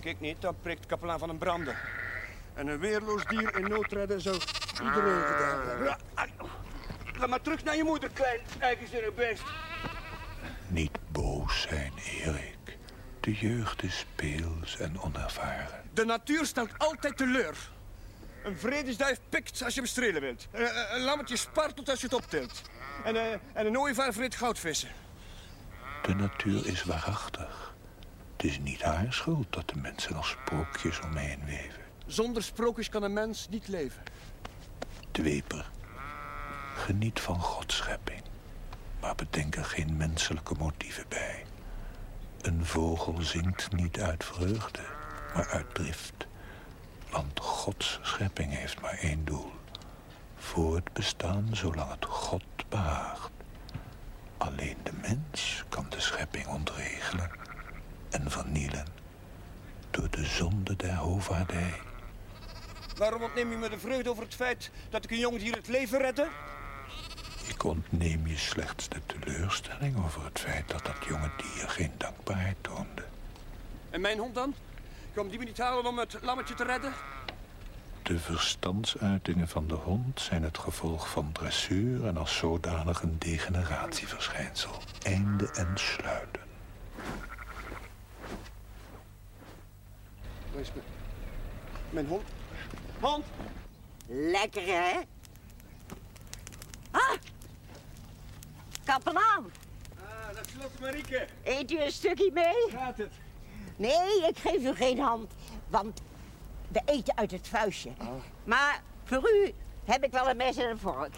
prik ik niet, dat prikt kapelaan van een branden. En een weerloos dier in nood redden zou iedereen gedaan hebben. Ga maar terug naar je moeder, klein eigenzinnig beest. Niet boos zijn, Erik. De jeugd is speels en onervaren. De natuur stelt altijd teleur. Een vredesduif pikt als je hem strelen wilt. Een, een- een lammetje spartelt als je het optilt. En, eh, en een ooievaar vreet goudvissen. De natuur is waarachtig. Het is niet haar schuld dat de mensen als sprookjes omheen weven. Zonder sprookjes kan een mens niet leven. Dweper, geniet van Gods schepping. Maar bedenk er geen menselijke motieven bij. Een vogel zingt niet uit vreugde, maar uit drift. Want Gods schepping heeft maar één doel. Voor het bestaan zolang het God behaagt. Alleen de mens kan de schepping ontregelen en vernielen. Door de zonde der hovaardij. Waarom ontneem je me de vreugde over het feit dat ik een jong dier het leven redde? Ik ontneem je slechts de teleurstelling over het feit dat dat jonge dier geen dankbaarheid toonde. En mijn hond dan? Kwam die me niet halen om het lammetje te redden? De verstandsuitingen van de hond zijn het gevolg van dressuur en als zodanig een degeneratieverschijnsel. Einde en sluiten. Waar is mijn... Mijn hond? Hond! Lekker, hè? Ah! Kapelaan, Ah, dat Lotte Marieke. eet u een stukje mee? Gaat het? Nee, ik geef u geen hand, want we eten uit het vuistje. Maar voor u heb ik wel een mes en een vork.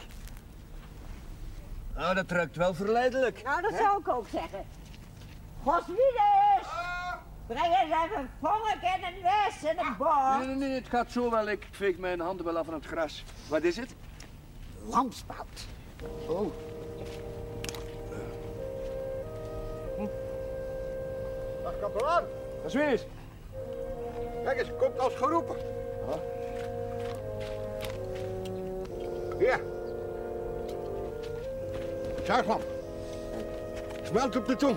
Nou, dat ruikt wel verleidelijk. Nou, dat zou ik ook zeggen. Goswides! Breng eens even een vork en een mes en een bord. Nee, nee, nee, het gaat zo wel. Ik veeg mijn handen wel af van het gras. Wat is het? Lamsbout. Oh. Dag kapelaan. Dat is weer eens. Kijk eens, komt als geroepen. Ja. Zuiglam. Smelt op de tong.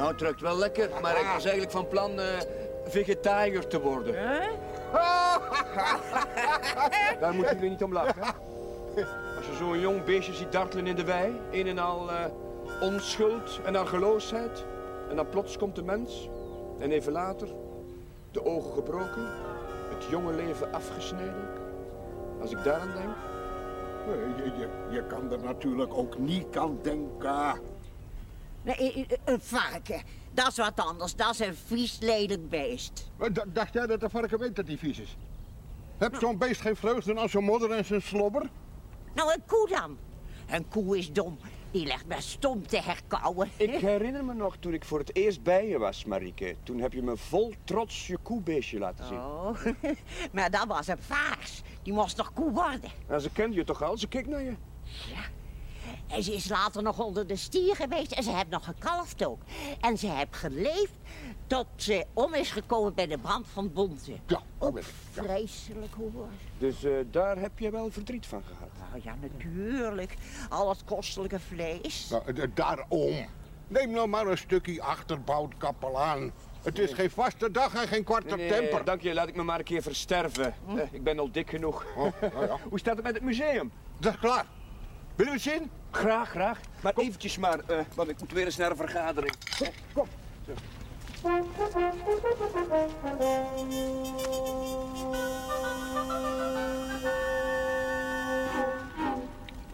Nou, het ruikt wel lekker, maar ik was eigenlijk van plan eh, vegetariër te worden. Daar moeten jullie niet om lachen. Als je zo'n jong beestje ziet dartelen in de wei, een en al eh, onschuld en argeloosheid. En dan plots komt de mens, en even later, de ogen gebroken, het jonge leven afgesneden. Als ik daaraan denk, Je, je, je kan er natuurlijk ook niet aan denken. Nee, een varken. Dat is wat anders. Dat is een vies lelijk beest. D- Dacht jij dat de varken weet dat hij vies is? Heb zo'n beest geen vreugde als zijn modder en zijn slobber? Nou, een koe dan. Een koe is dom. Die legt me stom te herkauwen. Ik herinner me nog toen ik voor het eerst bij je was, Marieke. Toen heb je me vol trots je koebeestje laten zien. Oh, maar dat was een vaars. Die moest nog koe worden. Nou, ze kende je toch al? Ze keek naar je. En ze is later nog onder de stier geweest en ze heeft nog gekalfd ook. En ze heeft geleefd tot ze om is gekomen bij de brand van Bonte. Ja, ik. Ja. Vreselijk hoor. Dus eh, daar heb je wel verdriet van gehad. Nou ja, natuurlijk. Al het kostelijke vlees. Nou, d- daarom. Neem nou maar een stukje achterbouwd kapelaan. Het is geen vaste dag en geen kwart Nee, op temper. nee, dank je. Laat ik me maar een keer versterven. Eh, ik ben al dik genoeg. Oh, nou ja. Hoe staat het met het museum? Dat is klaar. Willen we zien? Graag, graag. Maar eventjes maar, eh, want ik moet weer eens naar een vergadering. Kom.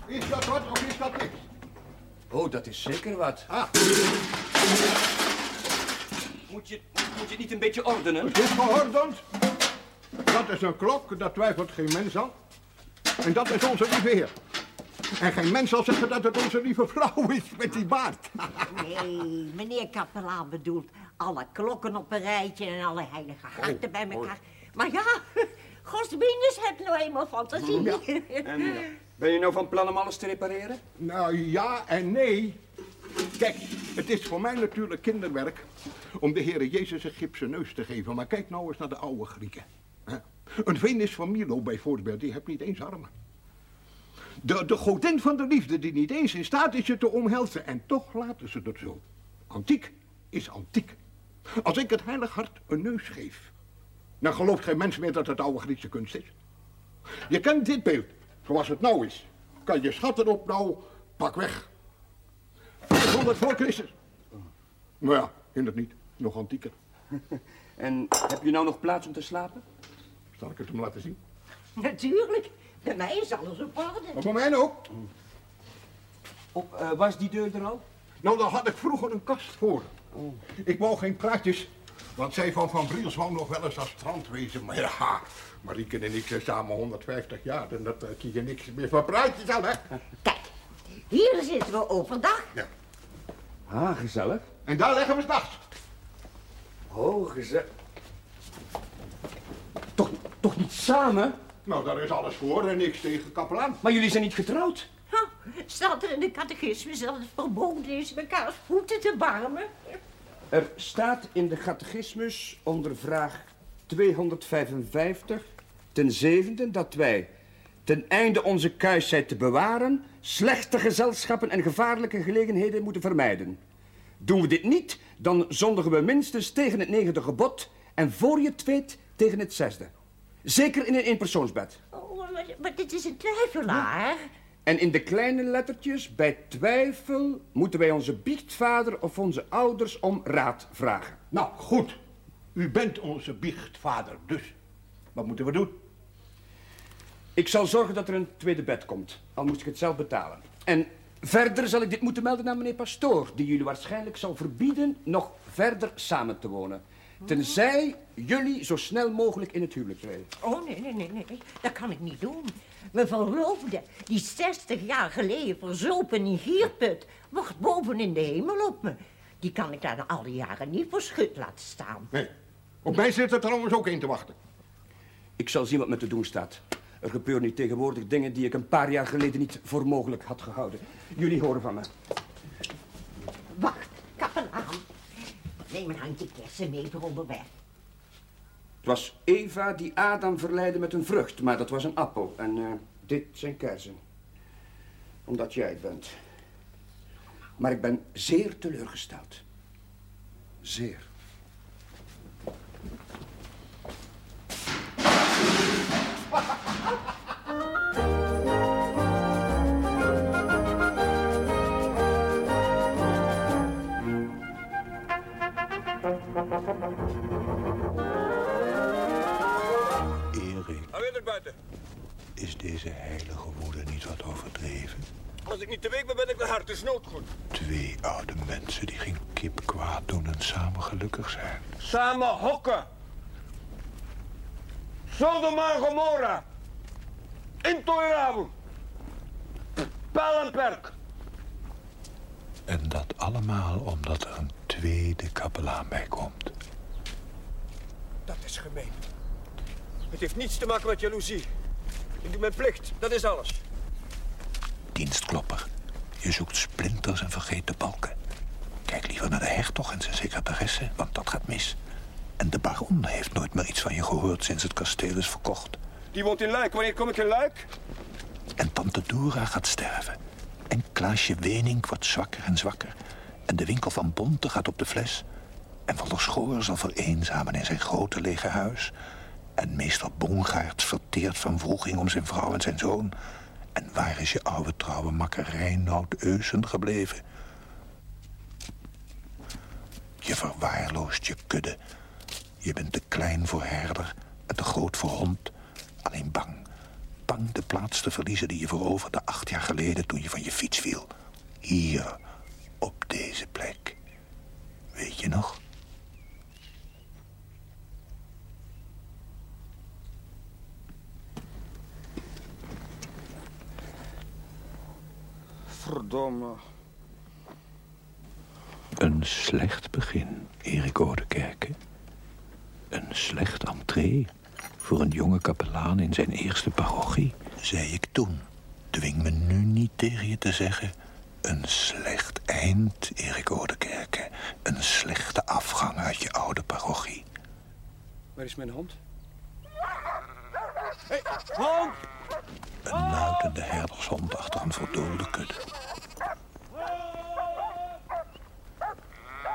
Is dat wat of is dat niks? Oh, dat is zeker wat. Ah, Moet je, moet je het niet een beetje ordenen? het is geordend. Dat is een klok, dat twijfelt geen mens aan. En dat is onze lieve heer. En geen mens zal zeggen dat het onze lieve vrouw is met die baard. Nee, meneer kapelaan bedoelt alle klokken op een rijtje en alle heilige harten bij elkaar. Maar ja, Godsbindes heeft nou eenmaal fantasie. En eh, ben je nou van plan om alles te repareren? Nou ja en nee. Kijk, het is voor mij natuurlijk kinderwerk om de Heere Jezus een gipsen neus te geven. Maar kijk nou eens naar de oude Grieken. Een Venus van Milo bijvoorbeeld, die heeft niet eens armen. De, de godin van de liefde die niet eens in staat is je te omhelzen. En toch laten ze dat zo. Antiek is antiek. Als ik het heilig hart een neus geef, dan gelooft geen mens meer dat het oude Griekse kunst is. Je kent dit beeld, zoals het nou is. Kan je schatten op nou, pak weg. 500 voor Christus. Maar ja, hindert niet. Nog antieker. En heb je nou nog plaats om te slapen? Zal ik het hem laten zien? Natuurlijk, bij mij is alles op orde. Maar voor mij ook. Op, eh, was die deur er al? Nou, daar had ik vroeger een kast voor. Ik wou geen praatjes, want zij van Van Briels wou nog wel eens als strand wezen. Maar ja, Marieke en ik zijn samen 150 jaar en dat uh, zie je niks meer van praatjes aan, hè? Kijk, hier zitten we overdag. Ja. Ah, gezellig. En daar leggen we s'nachts. Oh, gezellig. Toch, toch niet samen? Nou, daar is alles voor en niks tegen kapelaan. Maar jullie zijn niet getrouwd? Ha, staat er in de catechismus dat het verboden is mekaars voeten te warmen? Er staat in de catechismus onder vraag 255 ten zevende dat wij ten einde onze kuisheid te bewaren slechte gezelschappen en gevaarlijke gelegenheden moeten vermijden. Doen we dit niet, dan zondigen we minstens tegen het negende gebod en voor je het weet tegen het zesde. Zeker in een eenpersoonsbed. Oh, maar, maar dit is een twijfelaar. En in de kleine lettertjes, bij twijfel, moeten wij onze biechtvader of onze ouders om raad vragen. Nou, goed. U bent onze biechtvader, dus. Wat moeten we doen? Ik zal zorgen dat er een tweede bed komt, al moest ik het zelf betalen. En verder zal ik dit moeten melden aan meneer Pastoor, die jullie waarschijnlijk zal verbieden nog verder samen te wonen. Tenzij jullie zo snel mogelijk in het huwelijk treden. Oh, nee, nee, nee, nee, dat kan ik niet doen. Mijn verloofde, die 60 jaar geleden verzopen in Gierput, wacht boven in de hemel op me. Die kan ik daar al die jaren niet voor schut laten staan. Nee. Op mij zit er trouwens ook in te wachten. Ik zal zien wat me te doen staat. Er gebeuren nu tegenwoordig dingen die ik een paar jaar geleden niet voor mogelijk had gehouden. Jullie horen van me. Wacht, kapelaan. Neem een handje kersen mee voor onderweg. Het was Eva die Adam verleidde met een vrucht, maar dat was een appel. En eh, dit zijn kersen. Omdat jij het bent. Maar ik ben zeer teleurgesteld. Zeer. Buiten. is deze heilige woede niet wat overdreven? Als ik niet te week ben, ben ik de hart. Het is noodgoed. Twee oude mensen die geen kip kwaad doen en samen gelukkig zijn. Samen hokken. Sodoma en Gomorra. Intolerabel. Pijl en perk. En dat allemaal omdat er een tweede kapelaan bij komt. Dat is gemeen. Het heeft niets te maken met jaloezie. Ik doe mijn plicht, dat is alles. Dienstklopper, je zoekt splinters en vergeet de balken. Kijk liever naar de hertog en zijn secretaresse, want dat gaat mis. En de baron heeft nooit meer iets van je gehoord sinds het kasteel is verkocht. Die woont in Luik. Wanneer kom ik in Luik? En tante Dora gaat sterven. En Klaasje Wening wordt zwakker en zwakker. En de winkel van Bonte gaat op de fles. En Van der Schoor zal vereenzamen in zijn grote lege huis. En meester Bongaert verteert van wroeging om zijn vrouw en zijn zoon. En waar is je oude trouwe makker Reinoud Eusen gebleven? Je verwaarloost je kudde. Je bent te klein voor herder en te groot voor hond. Alleen bang. Bang de plaats te verliezen die je veroverde acht jaar geleden toen je van je fiets viel. Hier, op deze plek. Weet je nog? Verdomme. Een slecht begin, Erik. Een slecht entree voor een jonge kapelaan in zijn eerste parochie. Zei ik toen. Dwing me nu niet tegen je te zeggen... een slecht eind, Erik. Een slechte afgang uit je oude parochie. Waar is mijn hond? Een nuitende herdershond achter een verdoolde kudde.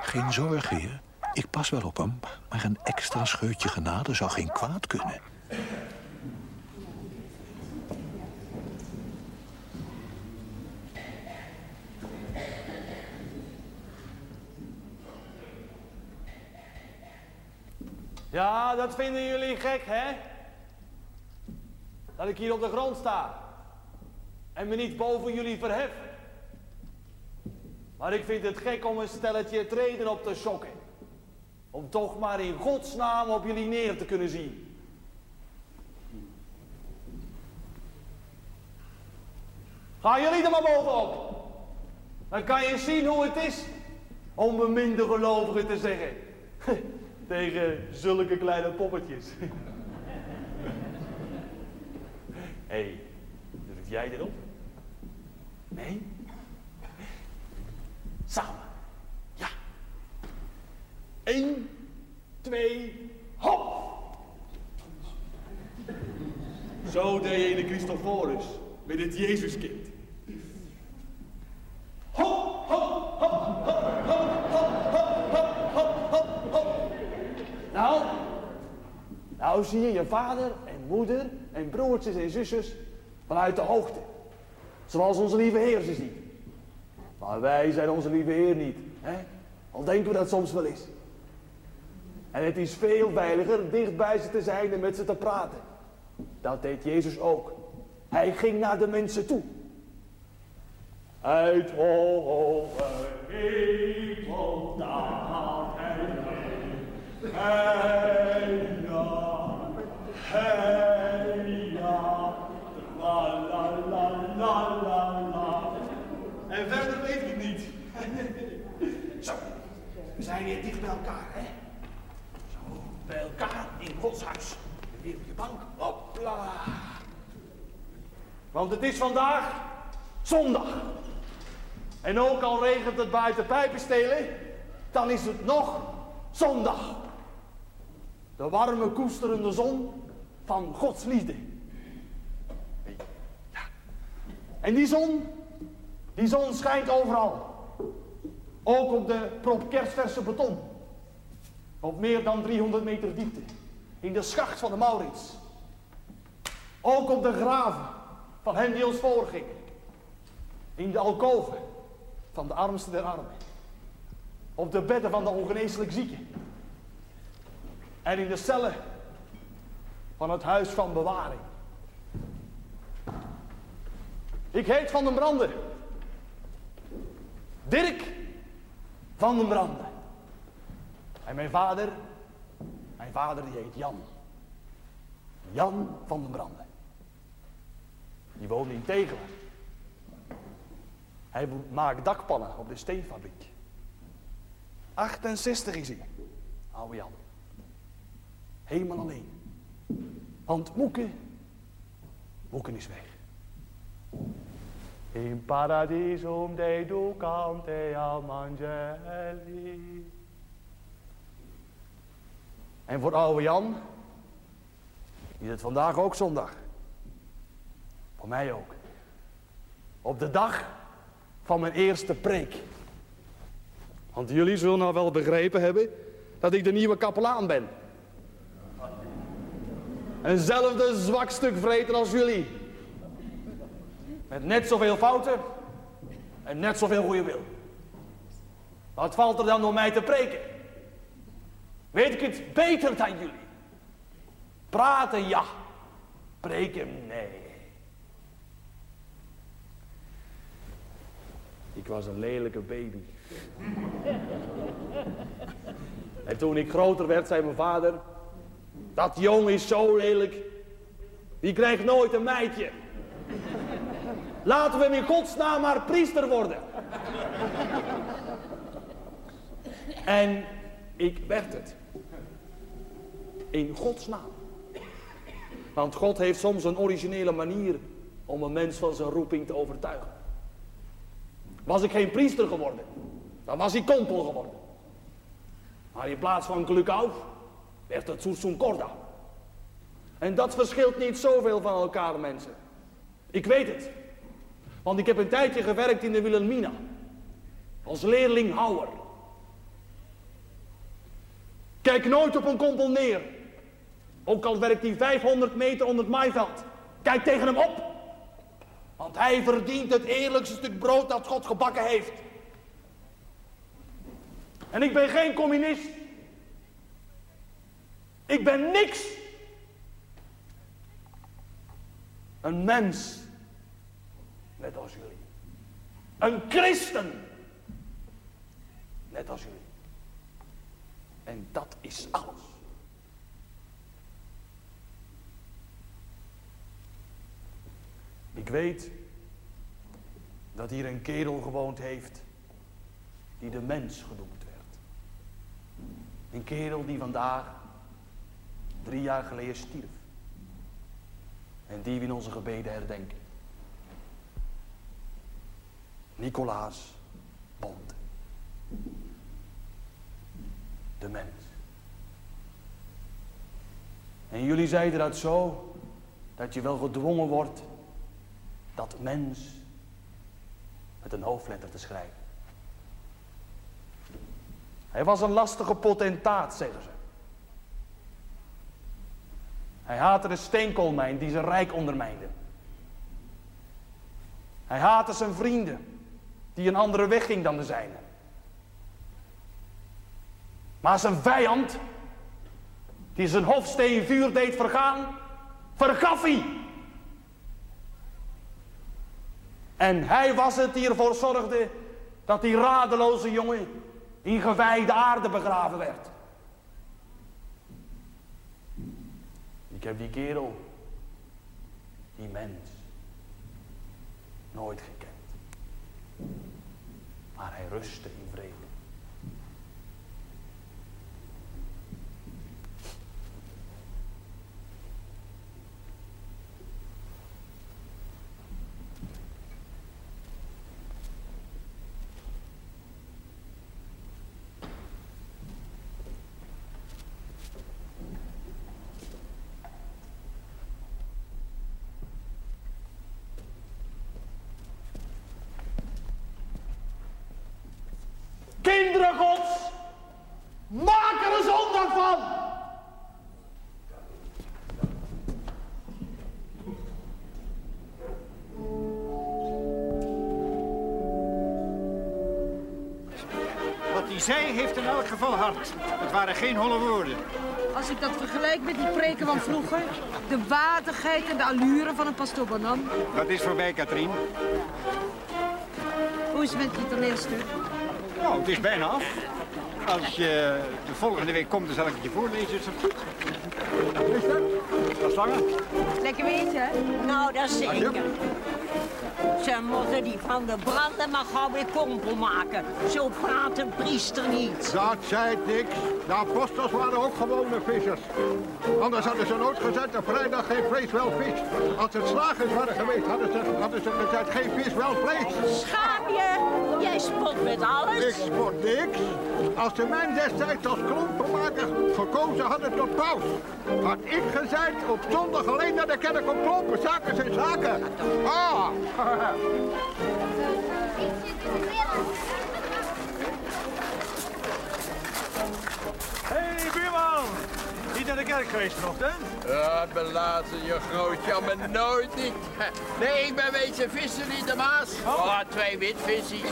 Geen zorgen, heer. Ik pas wel op hem, maar een extra scheutje genade zou geen kwaad kunnen. Ja, dat vinden jullie gek, hè? Dat ik hier op de grond sta. En me niet boven jullie verhef. Maar ik vind het gek om een stelletje treden op te sokken. Om toch maar in godsnaam op jullie neer te kunnen zien. Gaan jullie er maar bovenop. Dan kan je zien hoe het is om een minder gelovige te zeggen. Tegen zulke kleine poppetjes. Hé, hey, durf jij erop? Nee? Samen. Ja. Eén, twee, hop! Zo deed je in de Christoforus met het Jezuskind. Hop, hop, hop, hop, hop, hop, hop, hop, hop, hop. Nou, nou zie je je vader en moeder en broertjes en zusjes vanuit de hoogte. Zoals onze lieve Heer ze ziet. Maar wij zijn onze lieve Heer niet. Hè? Al denken we dat soms wel eens. En het is veel veiliger dicht bij ze te zijn en met ze te praten. Dat deed Jezus ook. Hij ging naar de mensen toe. Uit hoge hemel daalt hij hey ja, la la la la la. En verder weet ik het niet. Zo, we zijn hier dicht bij elkaar, hè? Zo, bij elkaar in Gods huis. Weer op bank, hopla. Want het is vandaag zondag. En ook al regent het buiten pijpen stelen, dan is het nog zondag. De warme koesterende zon van Gods liefde. En die zon, die zon schijnt overal. Ook op de prop kerstverse beton. Op meer dan 300 meter diepte. In de schacht van de Maurits. Ook op de graven van hen die ons voorgingen. In de alkoven van de armste der armen. Op de bedden van de ongeneeslijk zieken. En in de cellen van het huis van bewaring. Ik heet Van den Branden. Dirk van den Branden. En mijn vader, mijn vader die heet Jan. Jan van den Branden. Die woonde in Tegelen. Hij maakt dakpannen op de steenfabriek. 68 is hij, oude Jan. Helemaal alleen. Want Moeke, Moeke is weg. In paradisum de ducante al angeli. En voor oude Jan is het vandaag ook zondag. Voor mij ook. Op de dag van mijn eerste preek. Want jullie zullen nou wel begrepen hebben dat ik de nieuwe kapelaan ben. Eenzelfde zwak stuk vreten als jullie. Met net zoveel fouten en net zoveel goede wil. Wat valt er dan om mij te preken? Weet ik het beter dan jullie? Praten ja, preken nee. Ik was een lelijke baby. en toen ik groter werd, zei mijn vader: Dat jong is zo lelijk, die krijgt nooit een meidje. Laten we hem in godsnaam maar priester worden. En ik werd het. In Gods naam. Want God heeft soms een originele manier om een mens van zijn roeping te overtuigen. Was ik geen priester geworden, dan was ik kompel geworden. Maar in plaats van Glukau werd het Sursum Corda. En dat verschilt niet zoveel van elkaar, mensen. Ik weet het. Want ik heb een tijdje gewerkt in de Wilhelmina. Als leerling houwer. Kijk nooit op een kompel neer. Ook al werkt hij 500 meter onder het maaiveld. Kijk tegen hem op. Want hij verdient het eerlijkste stuk brood dat God gebakken heeft. En ik ben geen communist. Ik ben niks. Een mens. Net als jullie. Een christen. Net als jullie. En dat is alles. Ik weet dat hier een kerel gewoond heeft die de mens genoemd werd. Een kerel die vandaag drie jaar geleden stierf. En die we in onze gebeden herdenken. Nicolaas Bond. De mens. En jullie zeiden dat zo, dat je wel gedwongen wordt dat mens met een hoofdletter te schrijven. Hij was een lastige potentaat, zeggen ze. Hij haatte de steenkoolmijn die zijn rijk ondermijnde. Hij haatte zijn vrienden die een andere weg ging dan de zijne. Maar zijn vijand, die zijn hofsteen vuur deed vergaan, vergaf hij. En hij was het die ervoor zorgde dat die radeloze jongen in gewijde aarde begraven werd. Ik heb die kerel, die mens, nooit gekend. Maar hij rustte in vrede. Kinderen gods, maak er een zondag van. Wat hij zei heeft in elk geval hart. Het waren geen holle woorden. Als ik dat vergelijk met die preken van vroeger, de waardigheid en de allure van een pastoor Banan. Dat is voorbij, Katrien. Hoe is het met je toneelstuk? Nou, het is bijna af. Als je de volgende week komt, dan zal ik het je voorlezen. Is dat goed? Is dat? Dat is langer. Lekker weetje, hè? Nou, dat zeker. Ze moeten die van de branden maar gauw weer kompel maken. Zo praat een priester niet. Dat zei niks. De apostels waren ook gewone vissers. Anders hadden ze nooit gezegd, op vrijdag geen vlees, wel vis. Als het slagers waren geweest, hadden ze, hadden ze gezegd, geen vis, wel vlees. Je? Jij spot met Ik alles. spot niks. Als ze mij destijds als klompenmaker gekozen hadden tot paus, had ik gezegd op zondag alleen naar de kerk om klompen. Zaken zijn zaken. Ah! Hé, naar de kerk geweest vanochtend? Ja, belaten je grootje, maar nooit niet. Nee, ik ben wezen vissen in de Maas. Oh, twee witvissies.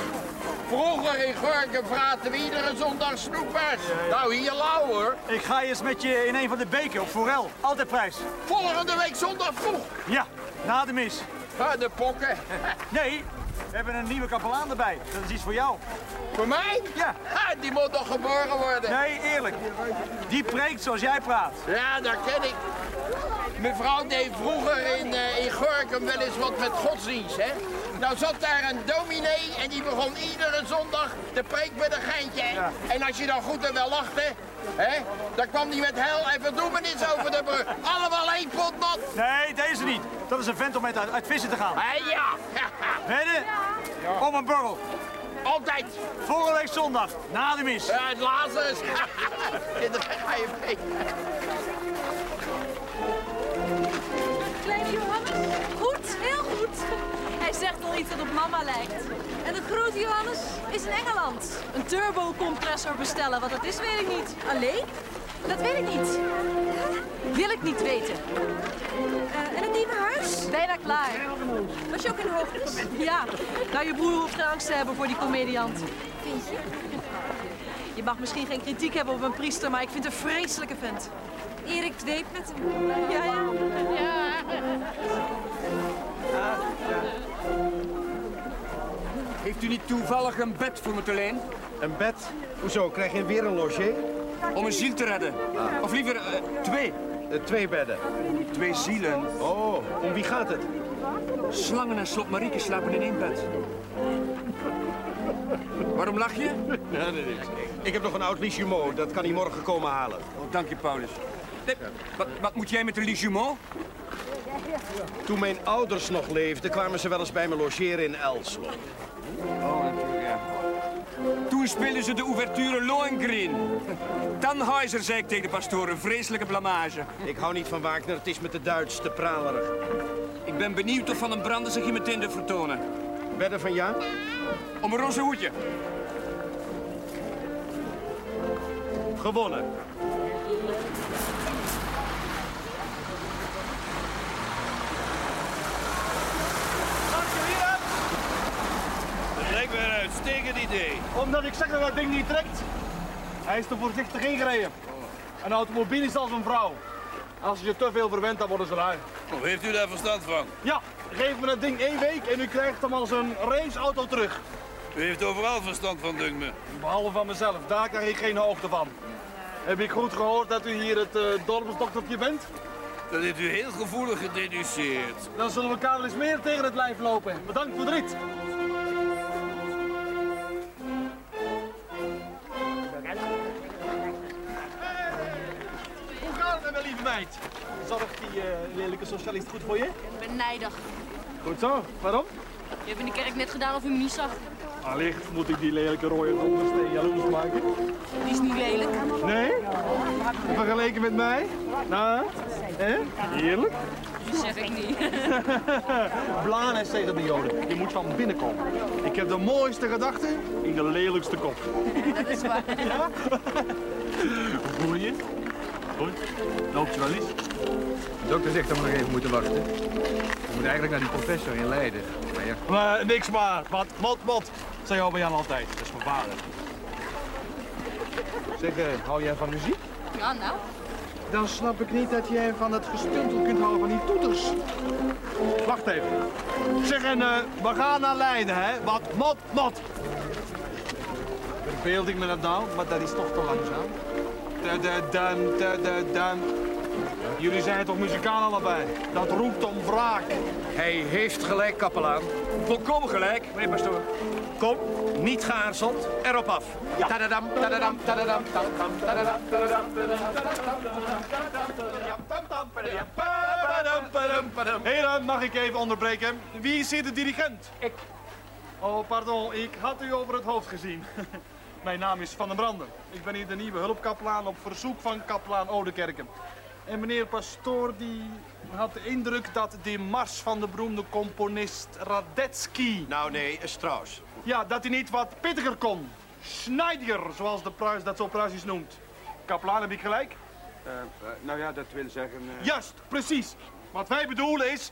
Vroeger in Gorken vraten we iedere zondag snoepers. Nou, hier lauw hoor. Ik ga eens met je in een van de beken op Forel. Altijd prijs. Volgende week zondag vroeg. Ja, na de mis. Ah, de pokken. Nee, we hebben een nieuwe kapelaan erbij. Dat is iets voor jou. Voor mij? Ja. Ha, die moet nog geboren worden. Nee, eerlijk. Die preekt zoals jij praat. Ja, dat ken ik. Mevrouw deed vroeger in, eh, in Gorkum wel eens wat met godsdienst, hè? Nou zat daar een dominee en die begon iedere zondag de preek met een geintje. En als je dan goed en wel lachte, hè, dan kwam die met hel en verdoemenis over de brug. Allemaal één pot nat. Nee, deze niet. Dat is een vent om uit, uit vissen te gaan. Hé, ja. Wedden? Om een borrel. Altijd. Volgende week zondag, na de mis. Ja, het Lazarus. Kinderen, ga je mee. Kleine Johannes? Iets dat op mama lijkt. En de grote Johannes is in Engeland. Een turbocompressor bestellen. Wat dat is, weet ik niet. Alleen? Dat weet ik niet. Wil ik niet weten. Eh, en het nieuwe huis? Bijna klaar. Was je ook in hoogtes? Ja. Nou, je broer hoeft geen angst te hebben voor die comediant. Vind je? Je mag misschien geen kritiek hebben op een priester, maar ik vind een vreselijke vent. Erik dweep met hem. Ja, ja. Ja. Heeft u niet toevallig een bed voor me te leen? Een bed? Hoezo, krijg je weer een logé? Om een ziel te redden. Of liever eh, twee. Eh, twee bedden. Twee zielen. Oh, om wie gaat het? Slangen en slot Marieke slapen in één bed. Waarom lach je? Ja, nee, niks. Ik heb nog een oud Lichimo, dat kan hij morgen komen halen. Oh, dank je, Paulus. Nee, wat, wat moet jij met een Ligimont? Toen mijn ouders nog leefden, kwamen ze wel eens bij me logeren in Elslo. Oh, natuurlijk, ja. Toen speelden ze de ouverture Lohengrin. Tannhäuser, zei ik tegen de pastoor, een vreselijke blamage. Ik hou niet van Wagner, het is met de Duits te pralerig. Ik ben benieuwd of Van den Branden zich hier meteen durft vertonen. Wedden van ja? Om een roze hoedje. Gewonnen. Lijkt me een uitstekend idee. Omdat ik zeg dat dat ding niet trekt. Hij is te voorzichtig ingereden. Een automobiel is als een vrouw. Als je je te veel verwent, dan worden ze lui. Hoe heeft u daar verstand van? Ja, geef me dat ding één week en u krijgt hem als een raceauto terug. U heeft overal verstand van, dunkt me. Behalve van mezelf, daar krijg ik geen hoogte van. Heb ik goed gehoord dat u hier het uh, dorpsdoktertje bent? Dat heeft u heel gevoelig gededuceerd. Dan zullen we elkaar wel eens meer tegen het lijf lopen. Bedankt voor de rit. Meid? Zorgt die uh, lelijke socialist goed voor je? Ik ben nijdig. Goed zo. Waarom? Je hebt in de kerk net gedaan of u me niet zag. Allicht moet ik die lelijke rode dondersteen jaloers maken. Die is niet lelijk. Nee? Vergeleken met mij? Nou, hè? Heerlijk. Dat zeg ik niet. Blaan is tegen de joden. Je moet van binnen komen. Ik heb de mooiste gedachten in de lelijkste kop. Dat is waar. Ja? Voel je? Goed. Loopt je wel eens? De dokter zegt dat we nog even moeten wachten. We moeten eigenlijk naar die professor in Leiden. Maar ja. Maar niks maar. Wat, mot, mot. Zeg jou bij Jan altijd. Dat is mijn vader. Zeg, uh, hou jij van muziek? Ja, nou. Dan snap ik niet dat jij van het gestuntel kunt houden van die toeters. Wacht even. Zeg, en uh, we gaan naar Leiden, hè? Wat mot, mot. Verbeeld ik me dat nou, maar dat is toch te langzaam. Da-da-dan, da-da-dan. Jullie zijn toch muzikaal allebei? Dat roept om wraak. Hij heeft gelijk, kapelaan. Volkomen gelijk, meneer pastoor. Kom, niet geaarzeld, erop af. Ja. Tadadam, tadadam, tadadam, tadadam, tadadam, tadadam, tadadam. Heren, mag ik even onderbreken? Wie is hier de dirigent? Ik. Oh, pardon, ik had u over het hoofd gezien. Mijn naam is Van den Branden. Ik ben hier de nieuwe hulpkapelaan op verzoek van kapelaan Odekerken. En meneer Pastoor die had de indruk dat de mars van de beroemde componist Radetzky... Nou nee, Strauss. Ja, dat hij niet wat pittiger kon. Schneider, zoals de Pruis dat zo Pruisisch noemt. Kapelaan, heb ik gelijk? Uh, uh, nou ja, dat wil zeggen... Uh... Juist, precies. Wat wij bedoelen is...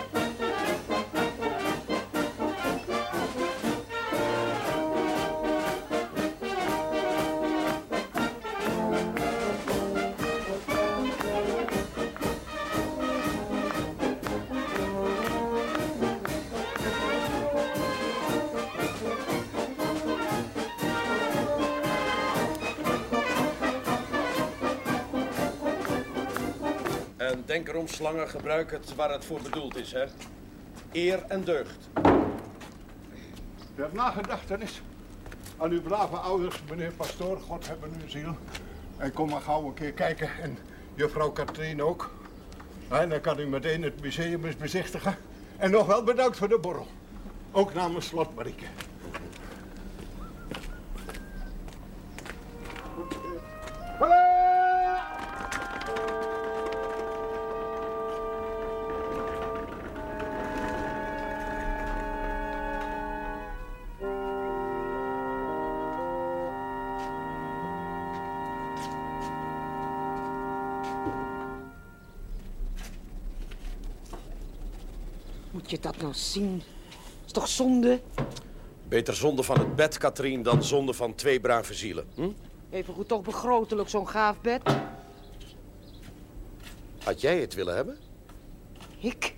En denk erom, slangen, gebruik het waar het voor bedoeld is, hè. Eer en deugd. Ter nagedachtenis aan uw brave ouders, meneer Pastoor. God hebben uw ziel. En kom maar gauw een keer kijken. En juffrouw Katrien ook. En dan kan u meteen het museum eens bezichtigen. En nog wel bedankt voor de borrel. Ook namens Slot Marieke. Moet je dat nou zien? Is toch zonde? Beter zonde van het bed, Katrien, dan zonde van twee brave zielen. Hm? Even goed toch begrotelijk, zo'n gaaf bed. Had jij het willen hebben? Ik?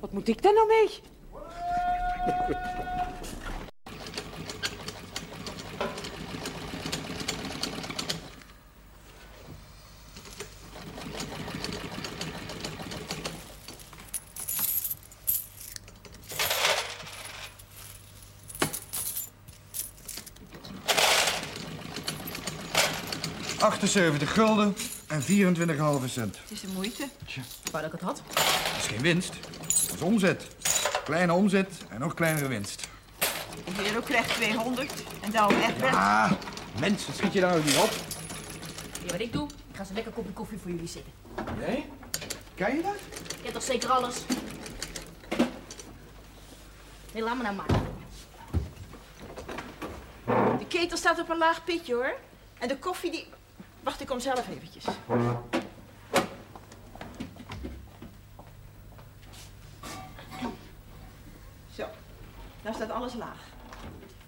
Wat moet ik daar nou mee? Hm? 78 gulden en 24,5 cent. Het is de moeite. Tja. Wou dat ik het had? Dat is geen winst. Dat is omzet. Kleine omzet en nog kleinere winst. De hero krijgt 200 en daarom Edward. Ah, mensen, schiet je daar ook niet op? Ja, wat ik doe? Ik ga zo lekker kopje koffie voor jullie zitten. Nee? Kan je dat? Je hebt toch zeker alles? Nee, laat me nou maar. De ketel staat op een laag pitje hoor. En de koffie die... Wacht, ik kom zelf eventjes. Zo, nou staat alles laag.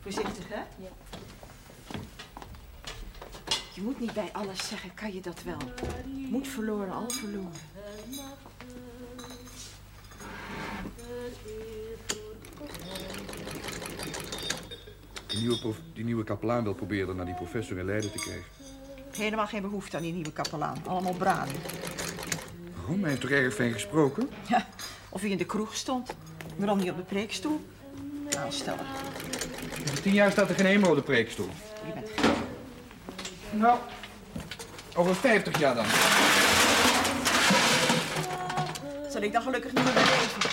Voorzichtig, hè? Ja. Je moet niet bij alles zeggen, kan je dat wel? Moed verloren, al verloren. Die nieuwe, prof- die nieuwe kapelaan wil proberen naar die professor in Leiden te krijgen. Helemaal geen behoefte aan die nieuwe kapelaan. Allemaal braden. Waarom? Hij heeft toch erg fijn gesproken? Ja, of hij in de kroeg stond. Waarom niet op de preekstoel? Aansteller. Over tien jaar staat er geen eenmaal op de preekstoel. Je bent Nou, over 50 jaar dan. Zal ik dan gelukkig niet meer bij leven?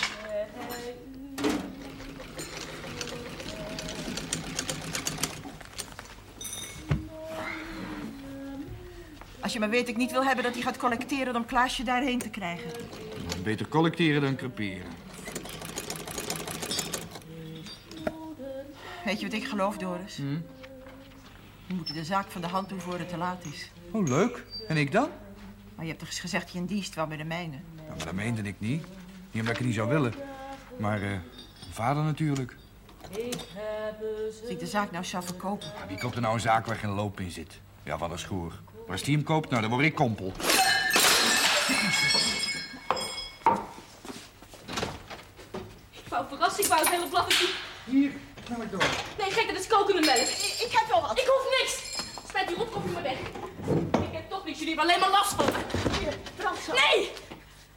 Als je maar weet ik niet wil hebben dat hij gaat collecteren om Klaasje daarheen te krijgen. Beter collecteren dan creperen. Weet je wat ik geloof, Doris? Hm? We moeten de zaak van de hand doen voor het te laat is. Oh, leuk. En ik dan? Maar je hebt toch eens gezegd dat je een dienst wou bij de mijne? Ja, maar dat meende ik niet. Niet omdat ik het niet zou willen. Maar eh, mijn vader natuurlijk. Als ik de zaak nou zou verkopen. Ja, wie koopt er nou een zaak waar geen loop in zit? Ja, wat een schoor. Maar als die hem koopt, nou, dan word ik kompel. Ik wou verrassen, ik wou het hele bladdetje. Hier, snel ik door. Nee, gek, dat is kokende melk. Ik, ik heb wel wat. Ik hoef niks. Smijt die rotkoffie maar weg. Ik heb toch niks, jullie hebben alleen maar last van me. Nee!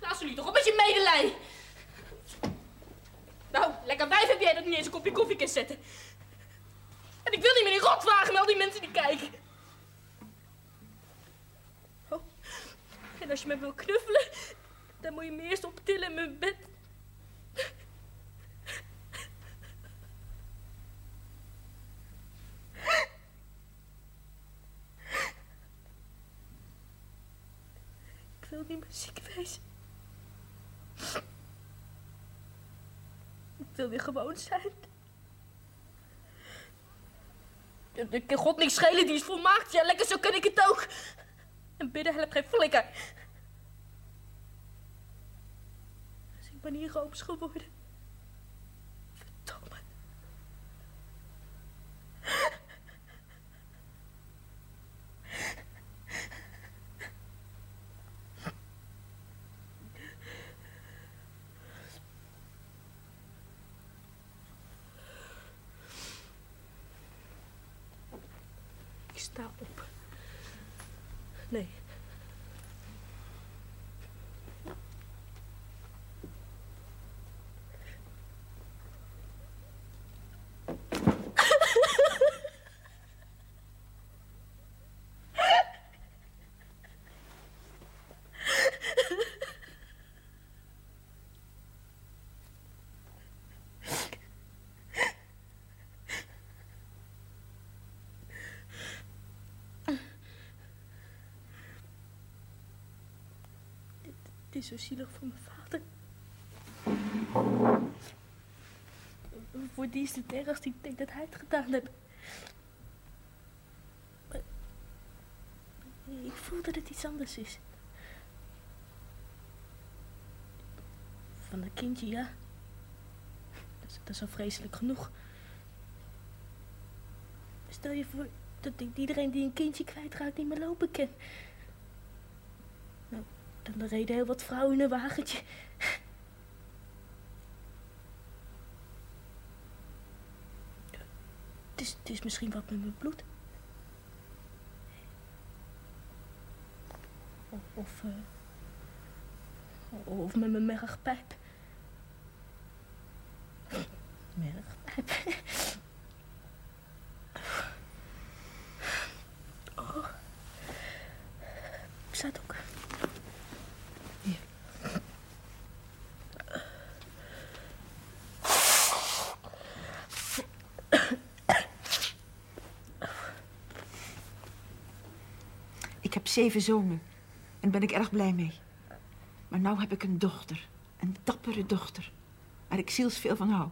Laat jullie toch op met je medelij. Nou, lekker wijf heb jij dat niet eens een kopje koffie kunt zetten. En ik wil niet meer in rot vragen met al die mensen die kijken. En als je me wil knuffelen, dan moet je me eerst optillen in mijn bed. Ik wil niet meer ziek wezen. Ik wil weer gewoon zijn. Ik kan God niks schelen, die is volmaakt. Ja, lekker zo kan ik het ook. En bidden helpt geen flikker. Niet rooms geworden. Verdomme. Ik sta op. Nee. Is zo zielig voor mijn vader. Voor die is het. Ik dat hij het gedaan heeft. Ik voel dat het iets anders is. Van een kindje, ja. Dat is, dat al vreselijk genoeg. Stel je voor dat iedereen die een kindje kwijtraakt niet meer lopen kan. Dan reden heel wat vrouwen in een wagentje. Het is, het is misschien wat met mijn bloed. Of, of, eh, of met mijn mergpijp. Mergpijp. Oh. Ik zat ook. Ik heb zeven zonen. En daar ben ik erg blij mee. Maar nou heb ik een dochter. Een dappere dochter. Waar ik zielsveel van hou.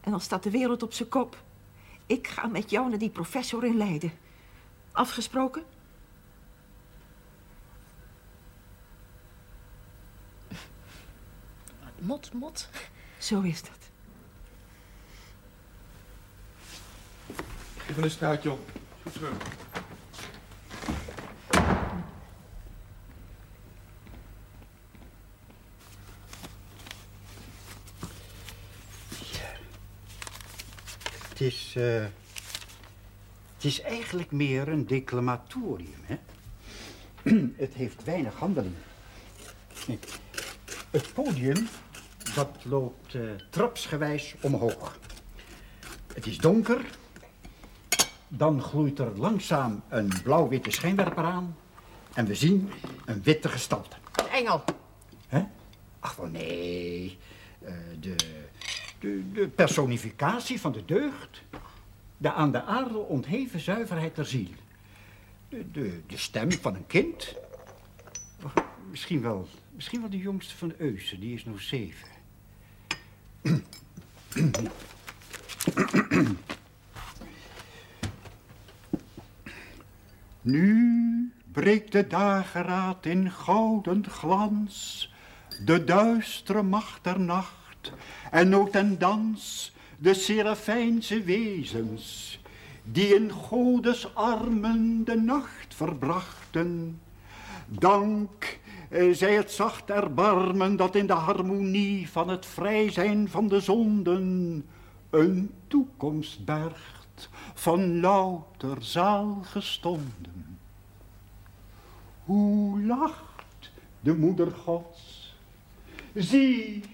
En dan staat de wereld op zijn kop. Ik ga met jou naar die professor in Leiden. Afgesproken? Mot, mot. Zo is dat. Even een straatje op. Goed zo. Is, eh, het is eigenlijk meer een declamatorium, hè? het heeft weinig handeling. Het podium, dat loopt eh, trapsgewijs omhoog. Het is donker. Dan gloeit er langzaam een blauw-witte schijnwerper aan. En we zien een witte gestalte. Een engel. Hè? Ach, wel nee. Eh, de, de, de personificatie van de deugd. De aan de aarde ontheven zuiverheid der ziel. De, de, de stem van een kind. Misschien wel, misschien wel de jongste van Eusen, die is nog zeven. Nu breekt de dageraad in gouden glans, de duistere macht der nacht, en noot en dans de serafijnse wezens, die in Godes armen de nacht verbrachten. Dank eh, zij het zacht erbarmen dat in de harmonie van het vrij zijn van de zonden een toekomst bergt van louter zalige stonden. Hoe lacht de moeder gods? Zie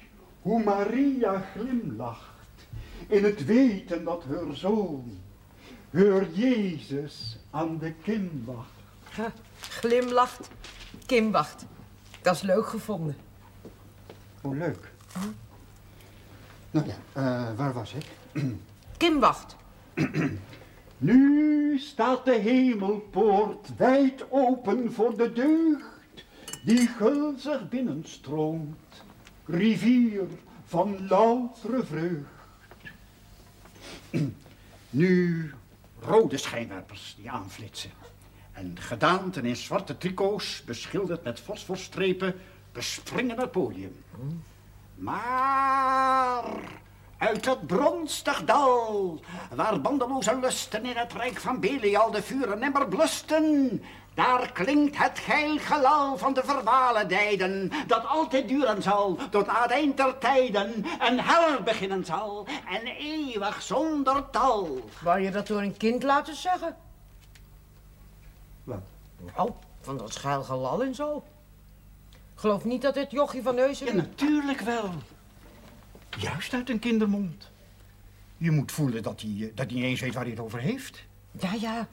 hoe Maria glimlacht in het weten dat haar zoon, haar Jezus, aan de kin wacht. Ha, glimlacht, Kim wacht. Dat is leuk gevonden. Oh, leuk. Nou ja, eh, waar was ik? Kim wacht. Nu staat de hemelpoort wijd open voor de deugd, die gulzig binnenstroomt, rivier van loutere vreugd. Nu rode schijnwerpers die aanflitsen. En gedaanten in zwarte trico's, beschilderd met fosforstrepen, bespringen het podium. Maar uit het bronstig dal, waar bandeloze lusten in het rijk van Belial de vuren nimmer blusten, daar klinkt het geil gelal van de verbale dijden, dat altijd duren zal tot na het eind der tijden, en hel beginnen zal, en eeuwig zonder tal. Wou je dat door een kind laten zeggen? Wat? Nou, van dat schuil gelal en zo. Geloof niet dat het jochie van Neuzen... Ja, natuurlijk wel. Juist uit een kindermond. Je moet voelen dat hij, eh, dat hij niet eens weet waar hij het over heeft. Ja, ja.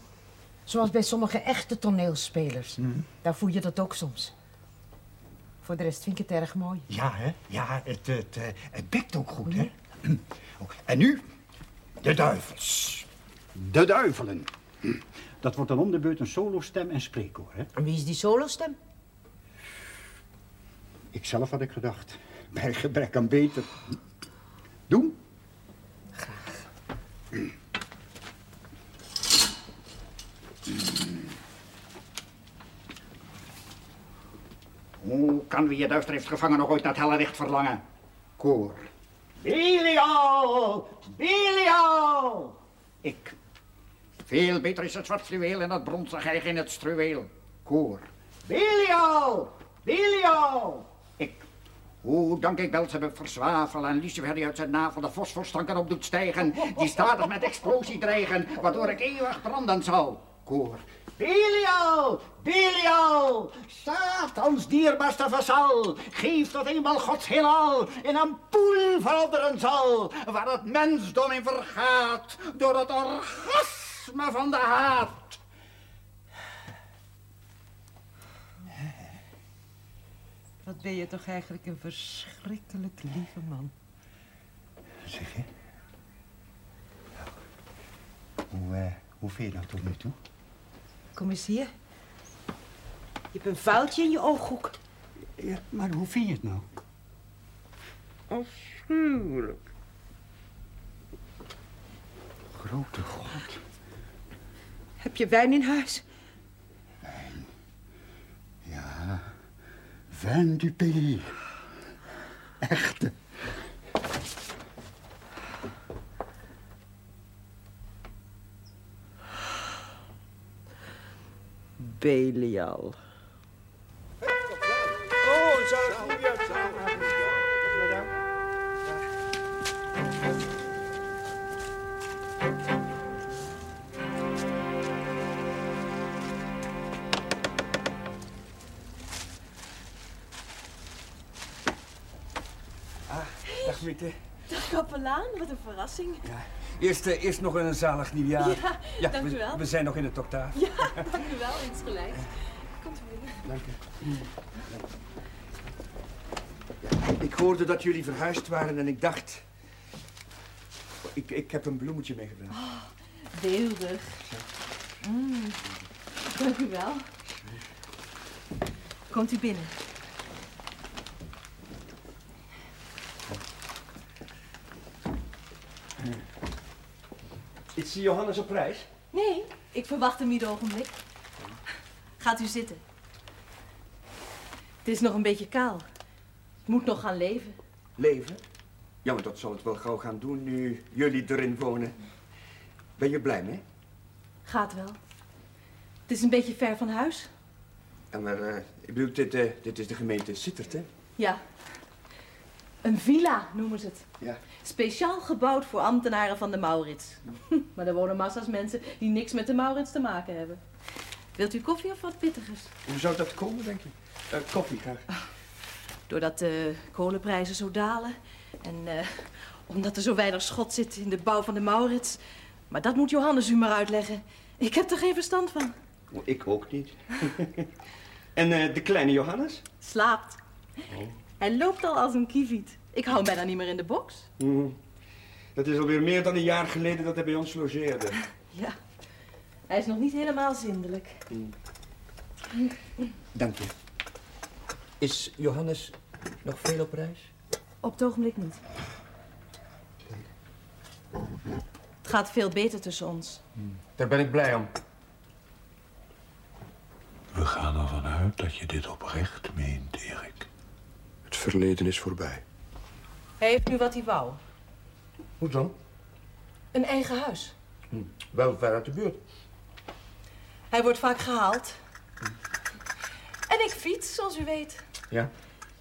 Zoals bij sommige echte toneelspelers. Daar voel je dat ook soms. Voor de rest vind ik het erg mooi. Ja, hè? Ja, het, het, eh, het bekt ook goed, hè? Oh, en nu de duivels. De duivelen. Dat wordt dan om de beurt een solostem en spreekkoor, hè? En wie is die solostem? Ik zelf had ik gedacht. Bij gebrek aan beter. Doen? Hoe kan wie je duister heeft gevangen nog ooit naar het helle licht verlangen? Koor. Belial! Belial! Ik. Veel beter is het zwart fluweel en het bronzen geig in het struweel. Koor. Belial! Belial! Ik. Hoe dank ik Belzebub verzwavel en Lucifer die uit zijn navel de fosforstanken op doet stijgen, die stadig met explosie dreigen, waardoor ik eeuwig branden zal. Koor. Belial! Belial! Satans dierbaarste vazal, geef dat eenmaal Gods heelal in een poel veranderen zal, waar het mensdom in vergaat, door het orgasme van de haat. Wat ben je toch eigenlijk een verschrikkelijk lieve man. Zeg je? Hoe, eh, hoe vind je dat tot nu toe? Kom eens hier. Je hebt een vuiltje in je ooghoek. Ja, maar hoe vind je het nou? Afschuwelijk. Grote God. Heb je wijn in huis? Ja, vin du pays. Echte. Belial. Oh, Ah, dag Miete. Dag kapelaan, wat een verrassing. Eerst, eh, eerst nog een zalig nieuwjaar. Ja, dank we, u wel. We zijn nog in het octaaf. Ja, dank u wel, insgelijks. Komt u binnen. Dank u. Ik hoorde dat jullie verhuisd waren en ik dacht... Ik, ik heb een bloemetje meegebracht. Oh, beeldig. Mm. Dank u wel. Komt u binnen. Is Johannes op reis? Nee, ik verwacht hem ieder ogenblik. Gaat u zitten. Het is nog een beetje kaal. Het moet nog gaan leven. Leven? Ja, maar dat zal het wel gauw gaan doen nu jullie erin wonen. Ben je blij mee? Gaat wel. Het is een beetje ver van huis. En maar, eh, ik bedoel, dit, eh, dit is de gemeente Sittert, hè? Ja. Een villa noemen ze het. Ja. Speciaal gebouwd voor ambtenaren van de Maurits. maar er wonen massa's mensen die niks met de Maurits te maken hebben. Wilt u koffie of wat pittigers? Hoe zou dat komen, denk je? Eh, koffie graag. Doordat de kolenprijzen zo dalen en eh, omdat er zo weinig schot zit in de bouw van de Maurits. Maar dat moet Johannes u maar uitleggen. Ik heb er geen verstand van. Oh, Ik ook niet. en eh, de kleine Johannes? Slaapt. Hij loopt al als een kieviet. Ik hou hem bijna niet meer in de box. Mhm. Dat is alweer meer dan een jaar geleden dat hij bij ons logeerde. Ja. Hij is nog niet helemaal zindelijk. Dank je. Is Johannes nog veel op reis? Op het ogenblik niet. Het gaat veel beter tussen ons. Daar ben ik blij om. We gaan ervan uit dat je dit oprecht meent, Erik. Het verleden is voorbij. Hij heeft nu wat hij wou. Hoe dan? Een eigen huis. Hm. Wel ver uit de buurt. Hij wordt vaak gehaald. En ik fiets, zoals u weet. Ja?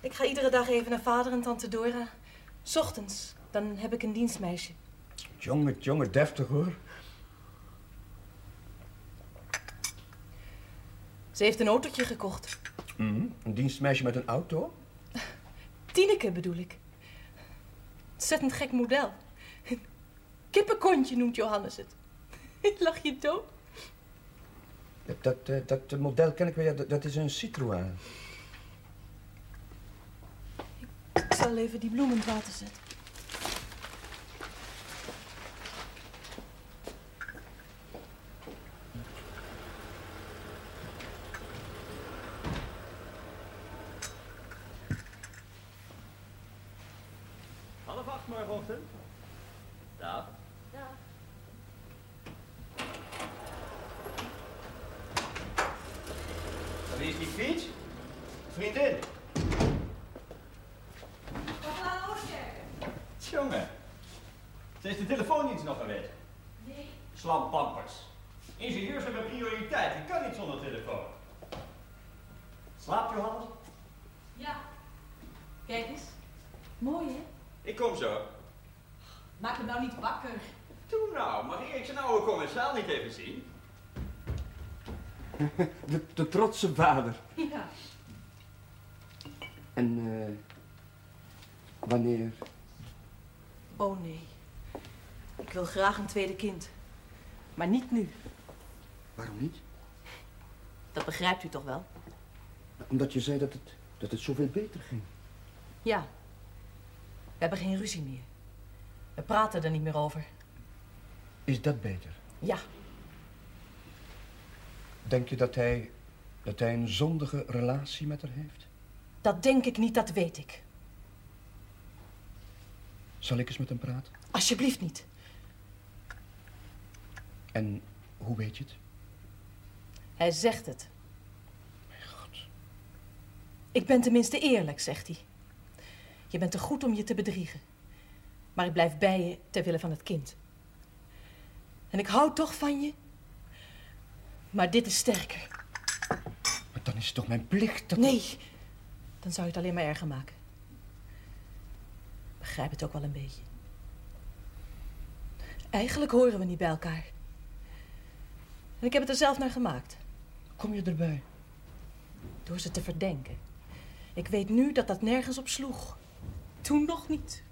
Ik ga iedere dag even naar vader en tante Dora. 's Ochtends, dan heb ik een dienstmeisje. Jongen, jongen, deftig hoor. Ze heeft een autootje gekocht. Mhm. Een dienstmeisje met een auto? Tineke bedoel ik. Ontzettend gek model. Kippenkontje noemt Johannes het. Lach je dood? Dat, dat, eh, dat model ken ik wel, ja, dat, dat is een Citroën. Ik zal even die bloem in het water zetten. Jonathan. Dag. Wie is die fiets? Vriendin. Jongen. Ze is de telefoondienst nog geweest. Nee. Slampampers. Ingenieurs hebben prioriteit. Je kan niet zonder telefoon. Slaap Johannes? Ja. Kijk eens. Mooi, hè? Ik kom zo. Maak hem nou niet wakker. Doe nou, mag ik zijn oude commensaal niet even zien? De, de trotse vader. Ja. En eh, wanneer? Oh nee. Ik wil graag een tweede kind. Maar niet nu. Waarom niet? Dat begrijpt u toch wel? Omdat je zei dat het, dat het zoveel beter ging. Ja. We hebben geen ruzie meer. We praten er niet meer over. Is dat beter? Ja. Denk je dat hij, dat hij een zondige relatie met haar heeft? Dat denk ik niet, dat weet ik. Zal ik eens met hem praten? Alsjeblieft niet. En hoe weet je het? Hij zegt het. Ik ben tenminste eerlijk, zegt hij. Je bent te goed om je te bedriegen. Maar ik blijf bij je ter wille van het kind. En ik hou toch van je. Maar dit is sterker. Maar dan is het toch mijn plicht dat... Nee, dan zou je het alleen maar erger maken. Begrijp het ook wel een beetje. Eigenlijk horen we niet bij elkaar. En ik heb het er zelf naar gemaakt. Kom je erbij? Door ze te verdenken. Ik weet nu dat dat nergens op sloeg. Toen nog niet.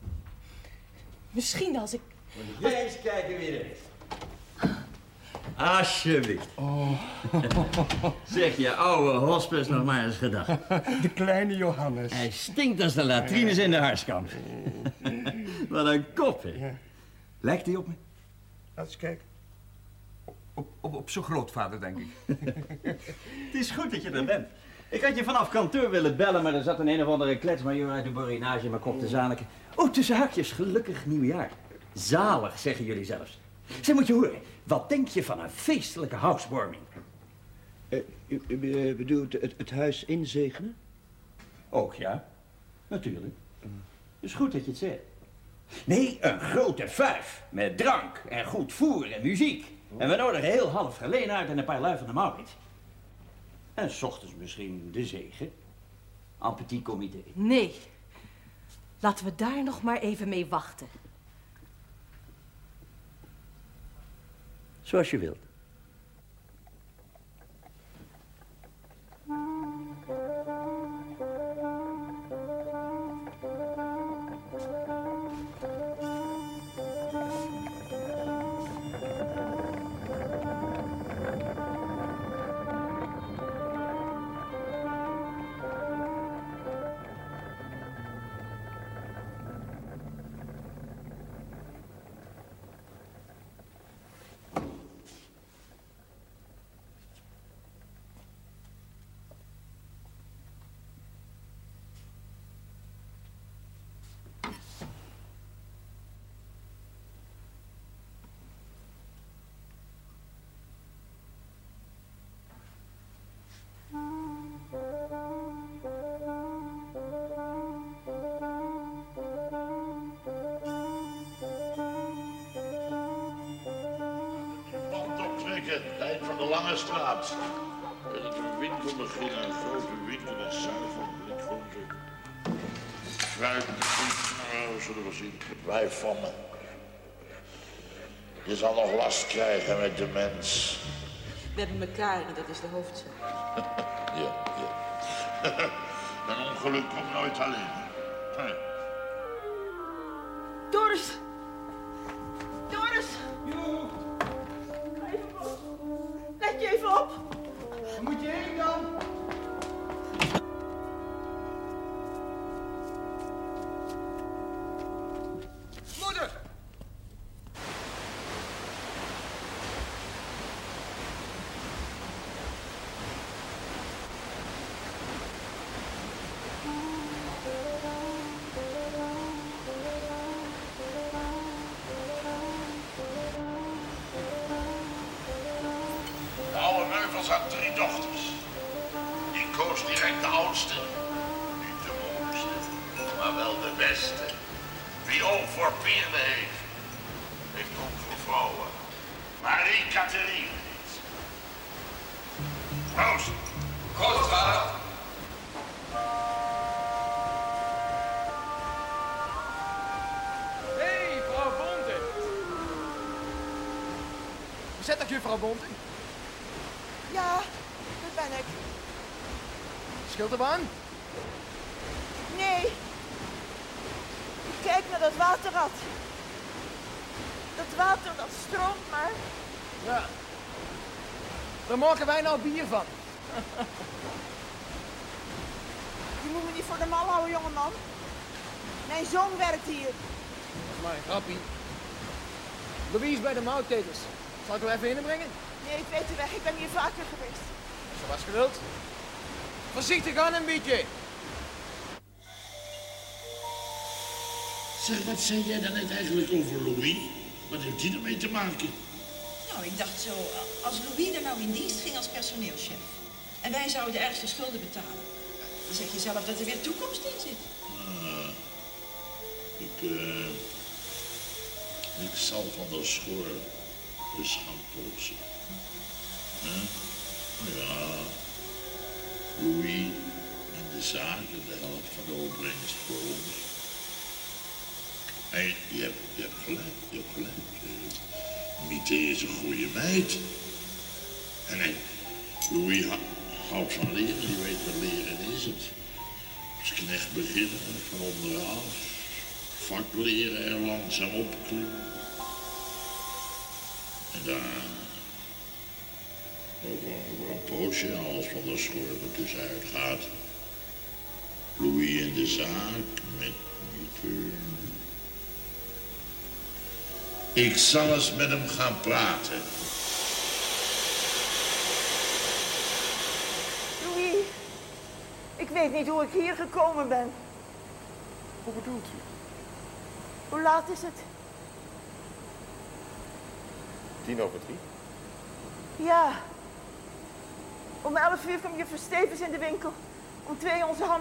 Misschien als ik... Moet jij eens kijken wie er is. Alsjeblieft. Oh. zeg je oude hospes nog maar eens gedacht. De kleine Johannes. Hij stinkt als de latrines in de harskamp. Wat een kop, hè. Lijkt hij op me? Laat eens kijken. Op, op, op zijn grootvader, denk ik. Het is goed dat je er bent. Ik had je vanaf kantoor willen bellen, maar er zat een een of andere kletsmajor uit de borinage in mijn kop te zaniken. Oh, tussen haakjes, gelukkig nieuwjaar. Zalig, zeggen jullie zelfs. Zeg, moet je horen, wat denk je van een feestelijke housewarming? Eh, u, u, eh, bedoelt het, het huis inzegenen? Ook, ja. Natuurlijk. is goed dat je het zegt. Nee, een grote vijf. Met drank en goed voer en muziek. En we nodigen heel half geleen uit en een paar lui van de Maurits. En s ochtends misschien de zegen. En petit comité. Nee. Laten we daar nog maar even mee wachten. Zoals je wilt. De. Er is een winkel beginnen, een grote winkel en zuivelblik gewoon zo. Fruit, nou, we zullen we zien. Wijf van me. Je zal nog last krijgen met de mens. We hebben elkaar en dat is de hoofdzaak. Ja, ja. Een ongeluk komt nooit alleen. Ja. Daar maken wij nou bier van. Je moet me niet voor de mal houden, jongeman. Mijn zoon werkt hier. Dat is maar een grappie. Louise bij de mouwketens. Zal ik er even inbrengen? Nee, ik weet de weg. Ik ben hier vaker geweest. Zoals gewild. Voorzichtig aan een beetje. Zeg, wat zei jij dan net eigenlijk over Louis? Wat heeft die ermee te maken? Nou, ik dacht zo, als Louis er nou in dienst ging als personeelschef... en wij zouden de ergste schulden betalen... dan zeg je zelf dat er weer toekomst in zit. Ah, ik, eh, ik zal van der Schoor eens gaan polsen. Nou Ja, Louis in de zaken, de helft van de opbrengst voor ons. En je hebt, je hebt gelijk, je hebt gelijk. Miete is een goede meid. En hij, Louis houdt van leren, die weet wat leren is. Het, als knecht beginnen, van onderaf. Vak leren en langzaam opklimmen. En daar, over, over een poosje, als van de schoor er tussenuit gaat. Louis in de zaak met Miete. Ik zal eens met hem gaan praten. Louis, ik weet niet hoe ik hier gekomen ben. Hoe bedoelt u? Hoe laat is het? Tien over drie. Ja. Om elf uur kwam juffrouw Stevens in de winkel. Om twee onze ham.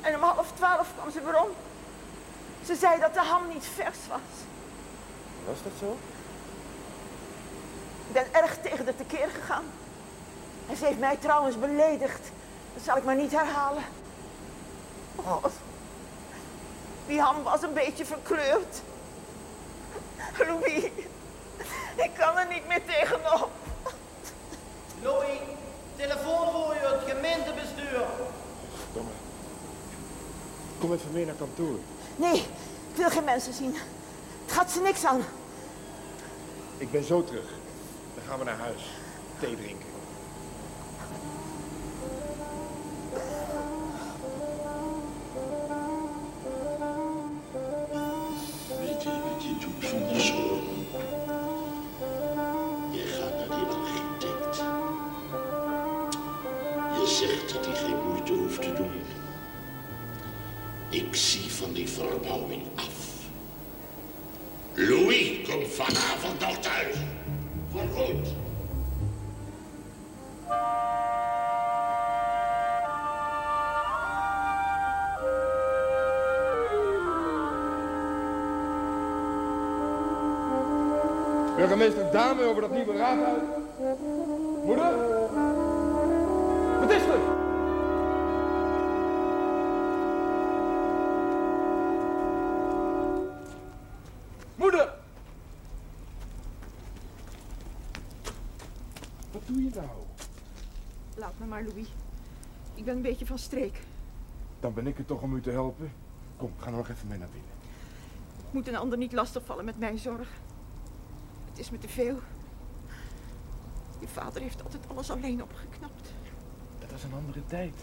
En om half twaalf kwam ze weer om. Ze zei dat de ham niet vers was. Was dat zo? Ik ben erg tegen de tekeer gegaan. En ze heeft mij trouwens beledigd. Dat zal ik maar niet herhalen. Oh, die ham was een beetje verkleurd. Louis, ik kan er niet meer tegenop. Louis, telefoon voor je, het gemeentebestuur. Domme. Kom even mee naar kantoor. Nee, ik wil geen mensen zien. Gaat ze niks aan. Ik ben zo terug. Dan gaan we naar huis. Thee drinken. Me maar, Louis. Ik ben een beetje van streek. Dan ben ik er toch om u te helpen. Kom, ga nog even mee naar binnen. Ik moet een ander niet lastigvallen met mijn zorg. Het is me te veel. Je vader heeft altijd alles alleen opgeknapt. Dat was een andere tijd.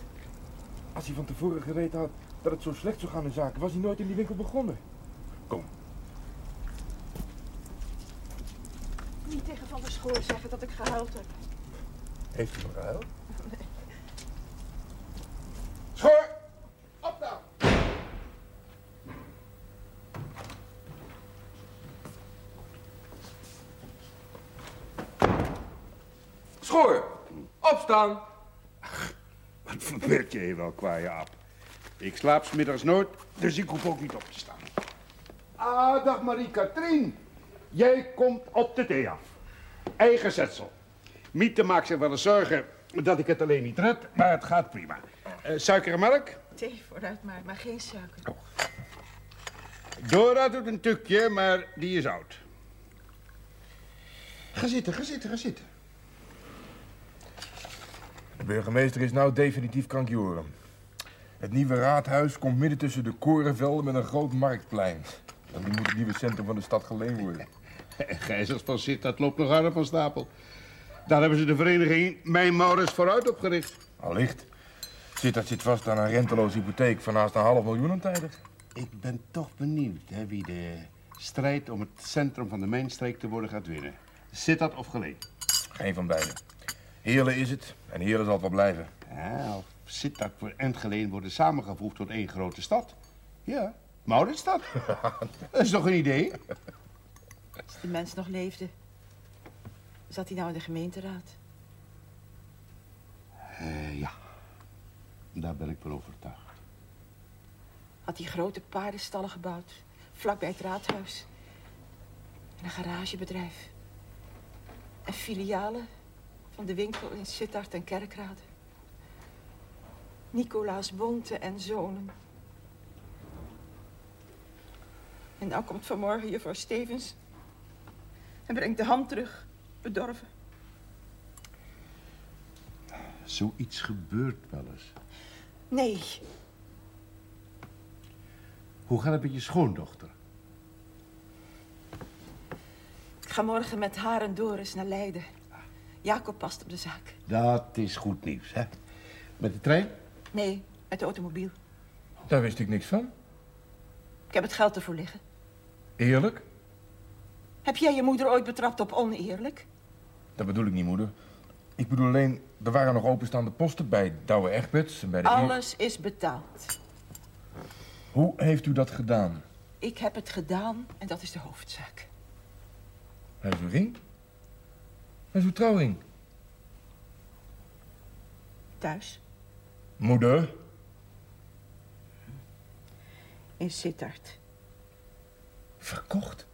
Als hij van tevoren geweten had dat het zo slecht zou gaan in zaken, was hij nooit in die winkel begonnen. Kom, Niet tegen Van der Schoor zeggen dat ik gehuild heb. heeft u gehuild? Opstaan! Wat verbeeld je je wel, kwaaie ap. Ik slaap 's middags nooit, dus ik hoef ook niet op te staan. Ah, dag Marie-Katrien. Jij komt op de thee af. Eigen zetsel. Miete maakt zich wel eens zorgen dat ik het alleen niet red, maar het gaat prima. Eh, suiker en melk? Thee vooruit maar, maar geen suiker. Dora doet een tukje, maar die is oud. Ga zitten, ga zitten, ga zitten. De burgemeester is nou definitief krankjoren. Het nieuwe raadhuis komt midden tussen de korenvelden met een groot marktplein. En die moet het nieuwe centrum van de stad geleend worden. Gijzers van Zit, dat loopt nog harder van stapel. Daar hebben ze de vereniging Mijn Maurits vooruit opgericht. Allicht. Zit dat zit vast aan een renteloze hypotheek van naast een half miljoen aan tijdig. Ik ben toch benieuwd hè, wie de strijd om het centrum van de mijnstreek te worden gaat winnen. Zit dat of Geleen? Geen van beiden. Heerlen is het en Heerlen zal het wel blijven. Ja, of Sittard en Geleen worden samengevoegd tot één grote stad. Ja, Mauritsstad. dat is toch een idee? Als de mens nog leefde, zat hij nou in de gemeenteraad? Eh, ja, daar ben ik van overtuigd. Had hij grote paardenstallen gebouwd, vlakbij het raadhuis. En een garagebedrijf. En filialen van de winkel in Sittard en Kerkrade. Nicolaas Bonte en zonen. En nou komt vanmorgen juffrouw Stevens en brengt de hand terug, bedorven. Zoiets gebeurt wel eens. Nee, Hoe gaat het met je schoondochter? ik ga morgen met haar en Doris naar Leiden. Jacob past op de zaak. Dat is goed nieuws, hè? Met de trein? Nee, met de automobiel. Daar wist ik niks van. Ik heb het geld ervoor liggen. Eerlijk? Heb jij je moeder ooit betrapt op oneerlijk? Dat bedoel ik niet, moeder. Ik bedoel alleen, er waren nog openstaande posten bij Douwe Egberts en bij de... Alles is betaald. Hoe heeft u dat gedaan? Ik heb het gedaan en dat is de hoofdzaak. Hij is ring? Is uw trouwring. Thuis, Moeder? in Sittard. Verkocht?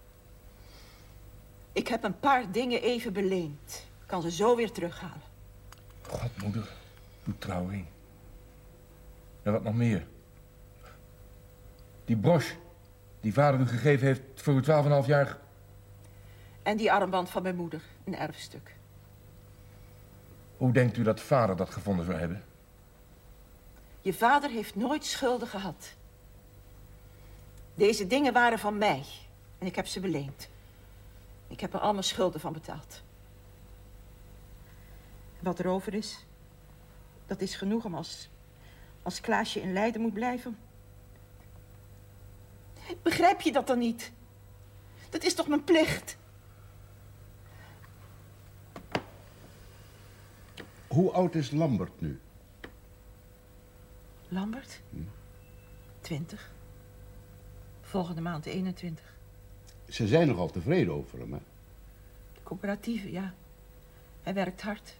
Ik heb een paar dingen even beleend. Ik kan ze zo weer terughalen. God, moeder. Uw trouwring. En wat nog meer? Die broche die vader u gegeven heeft voor uw twaalf en half jaar... En die armband van mijn moeder, een erfstuk. Hoe denkt u dat vader dat gevonden zou hebben? Je vader heeft nooit schulden gehad. Deze dingen waren van mij en ik heb ze beleend. Ik heb er al mijn schulden van betaald. Wat er over is, dat is genoeg om als, als Klaasje in Leiden moet blijven. Begrijp je dat dan niet? Dat is toch mijn plicht? Hoe oud is Lambert nu? Lambert? 20. Volgende maand 21. Ze zijn nogal tevreden over hem, hè? Coöperatieve, ja. Hij werkt hard.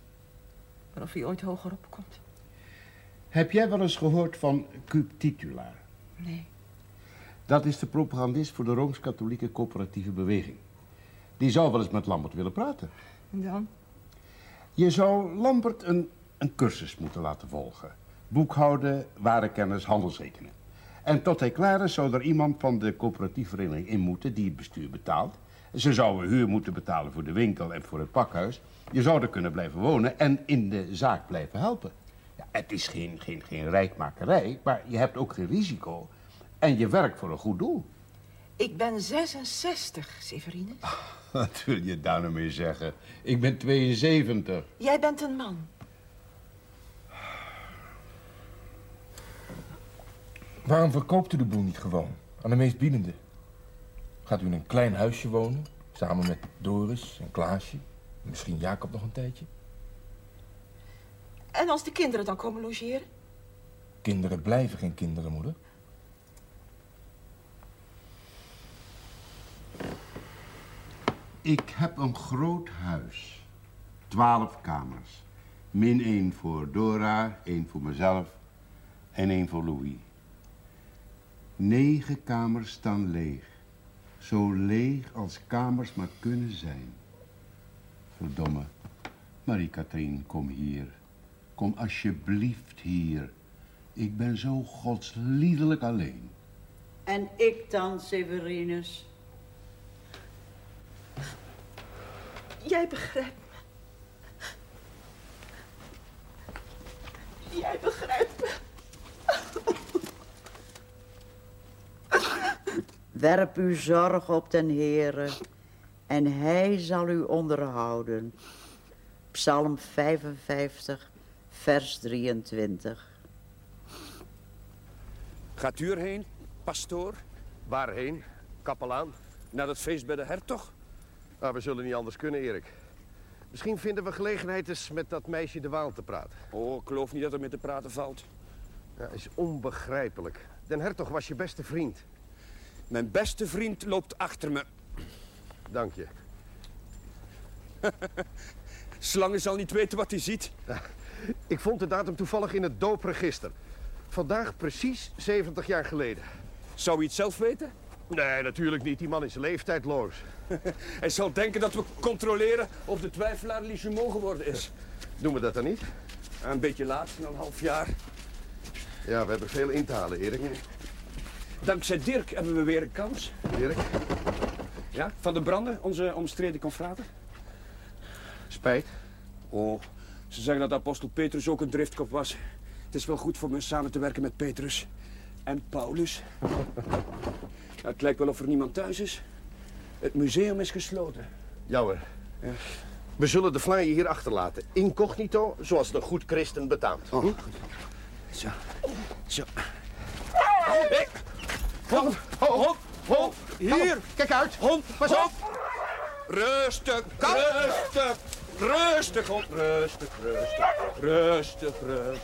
Maar of hij ooit hogerop komt? Heb jij wel eens gehoord van Cub Titulaar? Nee. Dat is de propagandist voor de Rooms-Katholieke Coöperatieve Beweging. Die zou wel eens met Lambert willen praten. En dan? Je zou Lambert een, een cursus moeten laten volgen. Boekhouden, warenkennis, handelsrekenen. En tot hij klaar is, zou er iemand van de coöperatieve vereniging in moeten die het bestuur betaalt. Ze zouden huur moeten betalen voor de winkel en voor het pakhuis. Je zou er kunnen blijven wonen en in de zaak blijven helpen. Ja, het is geen, geen, geen rijkmakerij, maar je hebt ook geen risico. En je werkt voor een goed doel. Ik ben 66, Severine. Wat wil je daar nou mee zeggen? Ik ben 72. Jij bent een man. Waarom verkoopt u de boel niet gewoon? Aan de meest biedende. Gaat u in een klein huisje wonen, samen met Doris en Klaasje. Misschien Jacob nog een tijdje. En als de kinderen dan komen logeren? Kinderen blijven geen kinderen, moeder. Ik heb een groot huis. Twaalf kamers. Min één voor Dora, één voor mezelf en één voor Louis. Negen kamers staan leeg. Zo leeg als kamers maar kunnen zijn. Verdomme. Marie-Katrien, kom hier. Kom alsjeblieft hier. Ik ben zo godsliederlijk alleen. En ik dan, Severinus? Jij begrijpt me. Jij begrijpt me. Werp uw zorg op den Heere en hij zal u onderhouden. Psalm 55, vers 23. Gaat u erheen, pastoor? Waarheen, kapelaan? Naar het feest bij de hertog? Nou, we zullen niet anders kunnen, Erik. Misschien vinden we gelegenheid eens met dat meisje de Waal te praten. Oh, ik geloof niet dat er met te praten valt. Ja, is onbegrijpelijk. Den hertog was je beste vriend. Mijn beste vriend loopt achter me. Dank je. Slangen zal niet weten wat hij ziet. Ik vond de datum toevallig in het doopregister. Vandaag precies 70 jaar geleden. Zou hij het zelf weten? Nee, natuurlijk niet. Die man is leeftijdloos. Hij zal denken dat we controleren of de twijfelaar Lichemont geworden is. Doen we dat dan niet? Een beetje laat, een half jaar. Ja, we hebben veel in te halen, Erik. Dankzij Dirk hebben we weer een kans. Dirk? Ja, van de branden, onze omstreden confrater. Spijt. Oh, ze zeggen dat apostel Petrus ook een driftkop was. Het is wel goed voor me samen te werken met Petrus. En Paulus. Ja, het lijkt wel of er niemand thuis is. Het museum is gesloten. Jouwer. We zullen de flyer hier achterlaten. Incognito, zoals de goed christen betaamt. Oh, Hm? Zo. Zo. Hey. Hond, hond, hond. Hier. Kijk uit. Hond, pas op. Rustig, rustig, rustig, hond. Rustig, rustig, rustig, rustig.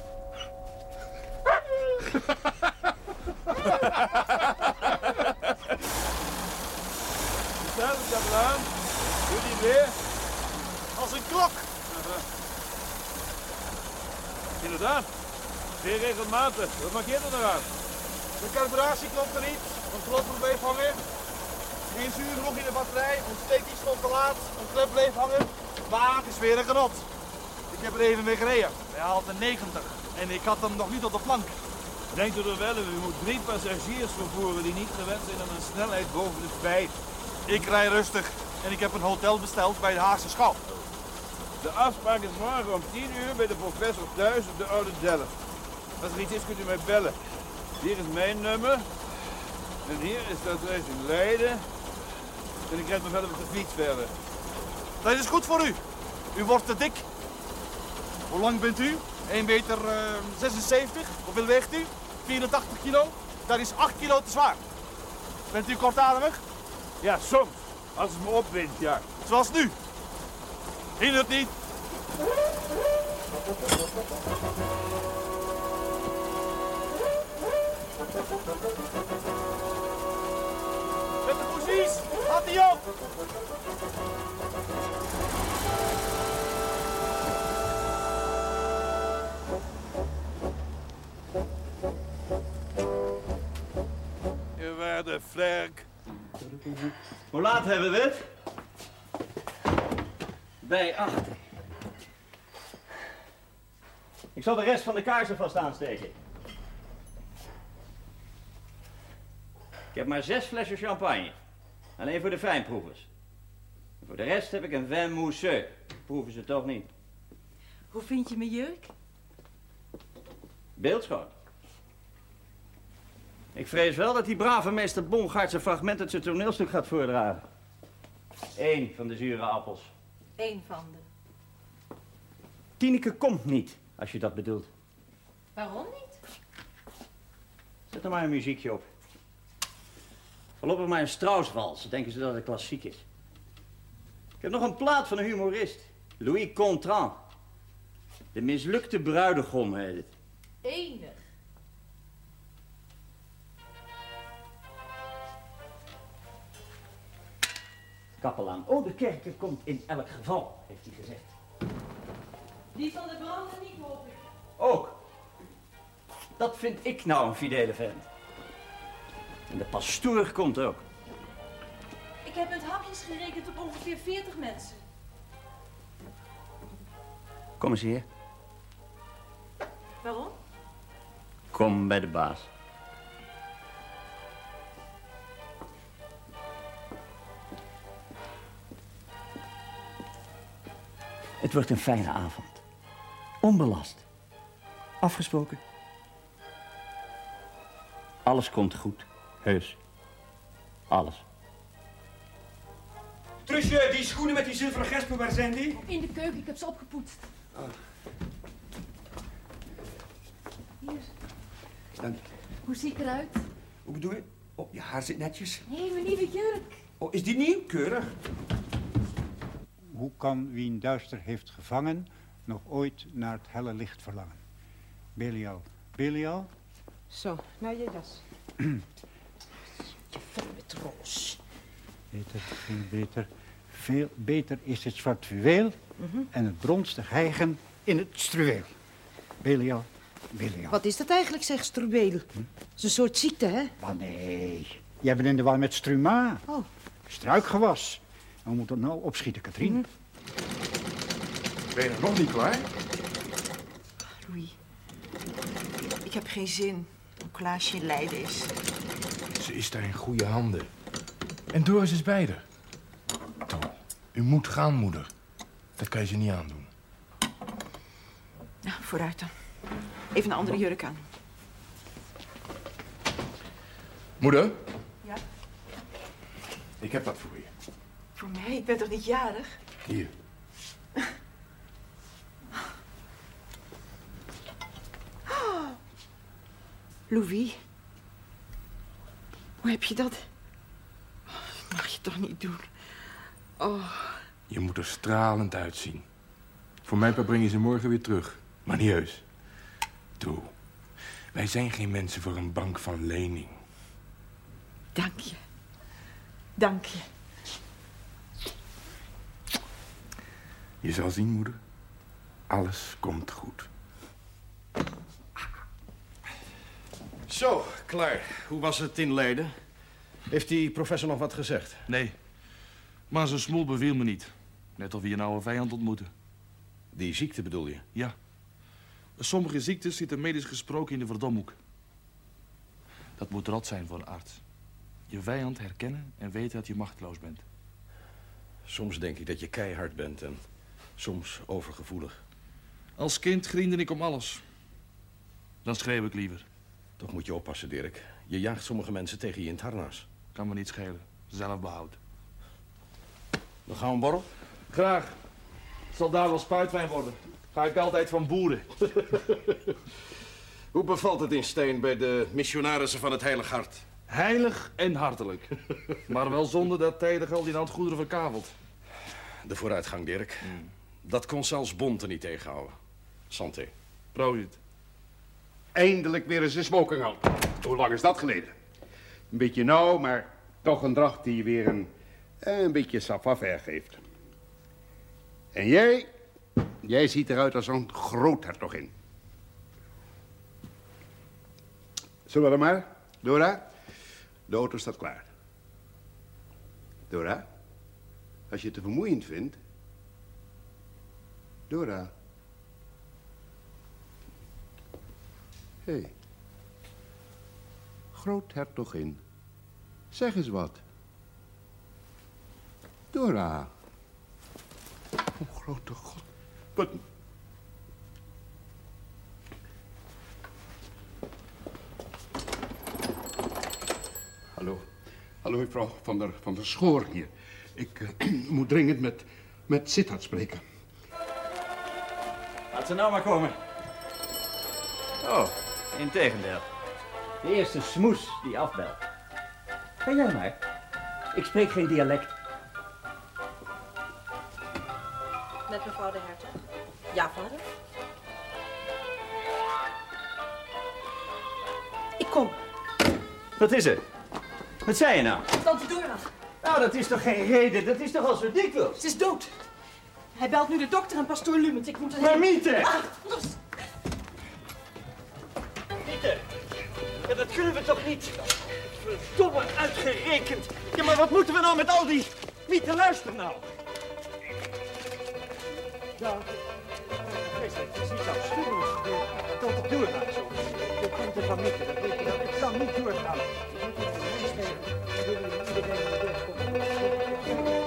Hetzelfde, kapelaan. Doe die weer. Als een klok. Inderdaad. Zeer regelmatig. Wat markeert er nou aan? De carburatie klopt er niet. Een klopper bleef hangen. Geen zuur genoeg in de batterij. Ontsteking stond te laat. Een klep bleef hangen. Maar het is weer een genot. Ik heb er even mee gereden. Hij haalde 90. En ik had hem nog niet op de plank. Denkt u er wel, u moet drie passagiers vervoeren die niet gewend zijn aan een snelheid boven de vijf. Ik rij rustig. En ik heb een hotel besteld bij de Haagse Schouw. De afspraak is morgen om 10 uur bij de professor thuis op de Oude Delft. Als er iets is, kunt u mij bellen. Hier is mijn nummer. En hier is dat adres in Leiden. En ik rijd me verder op de fiets verder. Dat is goed voor u. U wordt te dik. Hoe lang bent u? 1 meter eh, 76. Hoeveel weegt u? 84 kilo. Dat is 8 kilo te zwaar. Bent u kortademig? Ja, soms. Als het me opwindt, ja. Zoals nu. Hindert niet. Met de poesies. Gaat die op. Je waarde vlerk. Hoe laat hebben we het? Bij acht. Ik zal de rest van de kaarsen vast aansteken. Ik heb maar zes flessen champagne. Alleen voor de fijnproevers. En voor de rest heb ik een vin mousseux. Proeven ze toch niet. Hoe vind je mijn jurk? Beeldschoon. Ik vrees wel dat die brave meester Bongaard zijn fragment uit zijn toneelstuk gaat voordragen. Eén van de zure appels. Eén van de. Tineke komt niet, als je dat bedoelt. Waarom niet? Zet er maar een muziekje op. Voorlopig maar een Strausswals, denken ze dat het klassiek is. Ik heb nog een plaat van een humorist. Louis Contran. De mislukte bruidegom heet het. Enig. Kapelaan Oh, de kerker komt in elk geval, heeft hij gezegd. Die van de branden niet, hoop ik. Ook. Dat vind ik nou een fidele vent. En de pastoor komt ook. Ik heb met hapjes gerekend op ongeveer 40 mensen. Kom eens hier. Waarom? Kom bij de baas. Het wordt een fijne avond. Onbelast. Afgesproken. Alles komt goed. Heus. Alles. Trusje, die schoenen met die zilveren gespen, waar zijn die? In de keuken, ik heb ze opgepoetst. Hier, Dank. hoe zie ik eruit? Hoe bedoel je? Oh, je haar zit netjes. Nee, mijn nieuwe jurk. Oh, is die nieuw? Keurig. Hoe kan wie een duister heeft gevangen nog ooit naar het helle licht verlangen? Belial. Belial? Zo, nou je das. met roos. Beter, veel beter. Veel beter is het zwart fluweel Mhm. en het brons te hijgen in het struweel. Belial, Belial. Wat is dat eigenlijk, zeg strubeel? Het is een soort ziekte, hè? Maar nee, jij bent in de war met struma. Oh. Struikgewas. En we moeten nou opschieten, Katrien. Mhm. Ben je nog niet klaar? Louis, ik heb geen zin om Klaasje in lijden is. Ze is daar in goede handen. En Doris is bij haar. U moet gaan, moeder. Dat kan je ze niet aandoen. Nou, vooruit dan. Even een andere jurk aan. Moeder, Ja? ik heb wat voor je. Voor mij? Ik ben toch niet jarig? Hier. Oh. Louis? Hoe heb je dat? Oh, dat mag je toch niet doen? Oh, Je moet er stralend uitzien. Voor mij part breng je ze morgen weer terug. Maar niet heus. Toe. Wij zijn geen mensen voor een bank van lening. dank je. Dank je. Je zal zien, moeder. Alles komt goed. Zo, klaar. Hoe was het in Leiden? Heeft die professor nog wat gezegd? Nee. Maar zijn smoel beviel me niet. Net of we een oude vijand ontmoeten. Die ziekte bedoel je? Ja. Sommige ziektes zitten medisch gesproken in de verdomhoek. Dat moet rot zijn voor een arts. Je vijand herkennen en weten dat je machteloos bent. Soms denk ik dat je keihard bent en soms overgevoelig. Als kind griende ik om alles. Dan schreeuw ik liever. Toch moet je oppassen, Dirk. Je jaagt sommige mensen tegen je in het harnas. Kan me niet schelen. Zelfbehoud. Dan gaan we een borrel? Graag. Het zal daar wel spuitwijn worden. Ga ik altijd van boeren. Hoe bevalt het in Steen bij de missionarissen van het Heilig Hart? Heilig en hartelijk. Maar wel zonder dat tijdig al die landgoederen verkavelt. De vooruitgang, Dirk. Dat kon zelfs Bonte niet tegenhouden. Santé. Proost. Eindelijk weer eens een smoking al. Hoe lang is dat geleden? Een beetje nauw, maar toch een dracht die je weer een, eh, een beetje savoir geeft. En jij, jij ziet eruit als een groothertogin. Zullen we dan maar, Dora? De auto staat klaar. Dora, als je het te vermoeiend vindt... Dora... Hé. Hey. Groothertogin. Zeg eens wat. Dora. Oh, grote god. Wat... Hallo. Hallo, mevrouw van der, van der Schoor hier. Ik eh, moet dringend met, met Sittard spreken. Laat ze nou maar komen. Oh, integendeel. De eerste smoes die afbelt. Ga jij maar. Ik spreek geen dialect. Met mevrouw de hertog. Ja, vader. Ik kom. Wat is er? Wat zei je nou? Tante Dora. Nou, dat is toch geen reden? Dat is toch al zo dikwijls? Ze is dood. Hij belt nu de dokter en pastoor Lumens. Ik moet er Maar heen. Miete! Ah, los. Miete! Ja, dat kunnen we toch niet? Verdomme, uitgerekend. Ja, maar wat moeten we nou met al die... Miete, luister nou. Ja, vreselijk. Het is niet afschuwelijk. Je kan toch doorgaan zo? Je komt er van Miete, dat weet je wel. Ik kan niet doorgaan. Je moet het voor mij spelen. Je wil niet iedereen naar de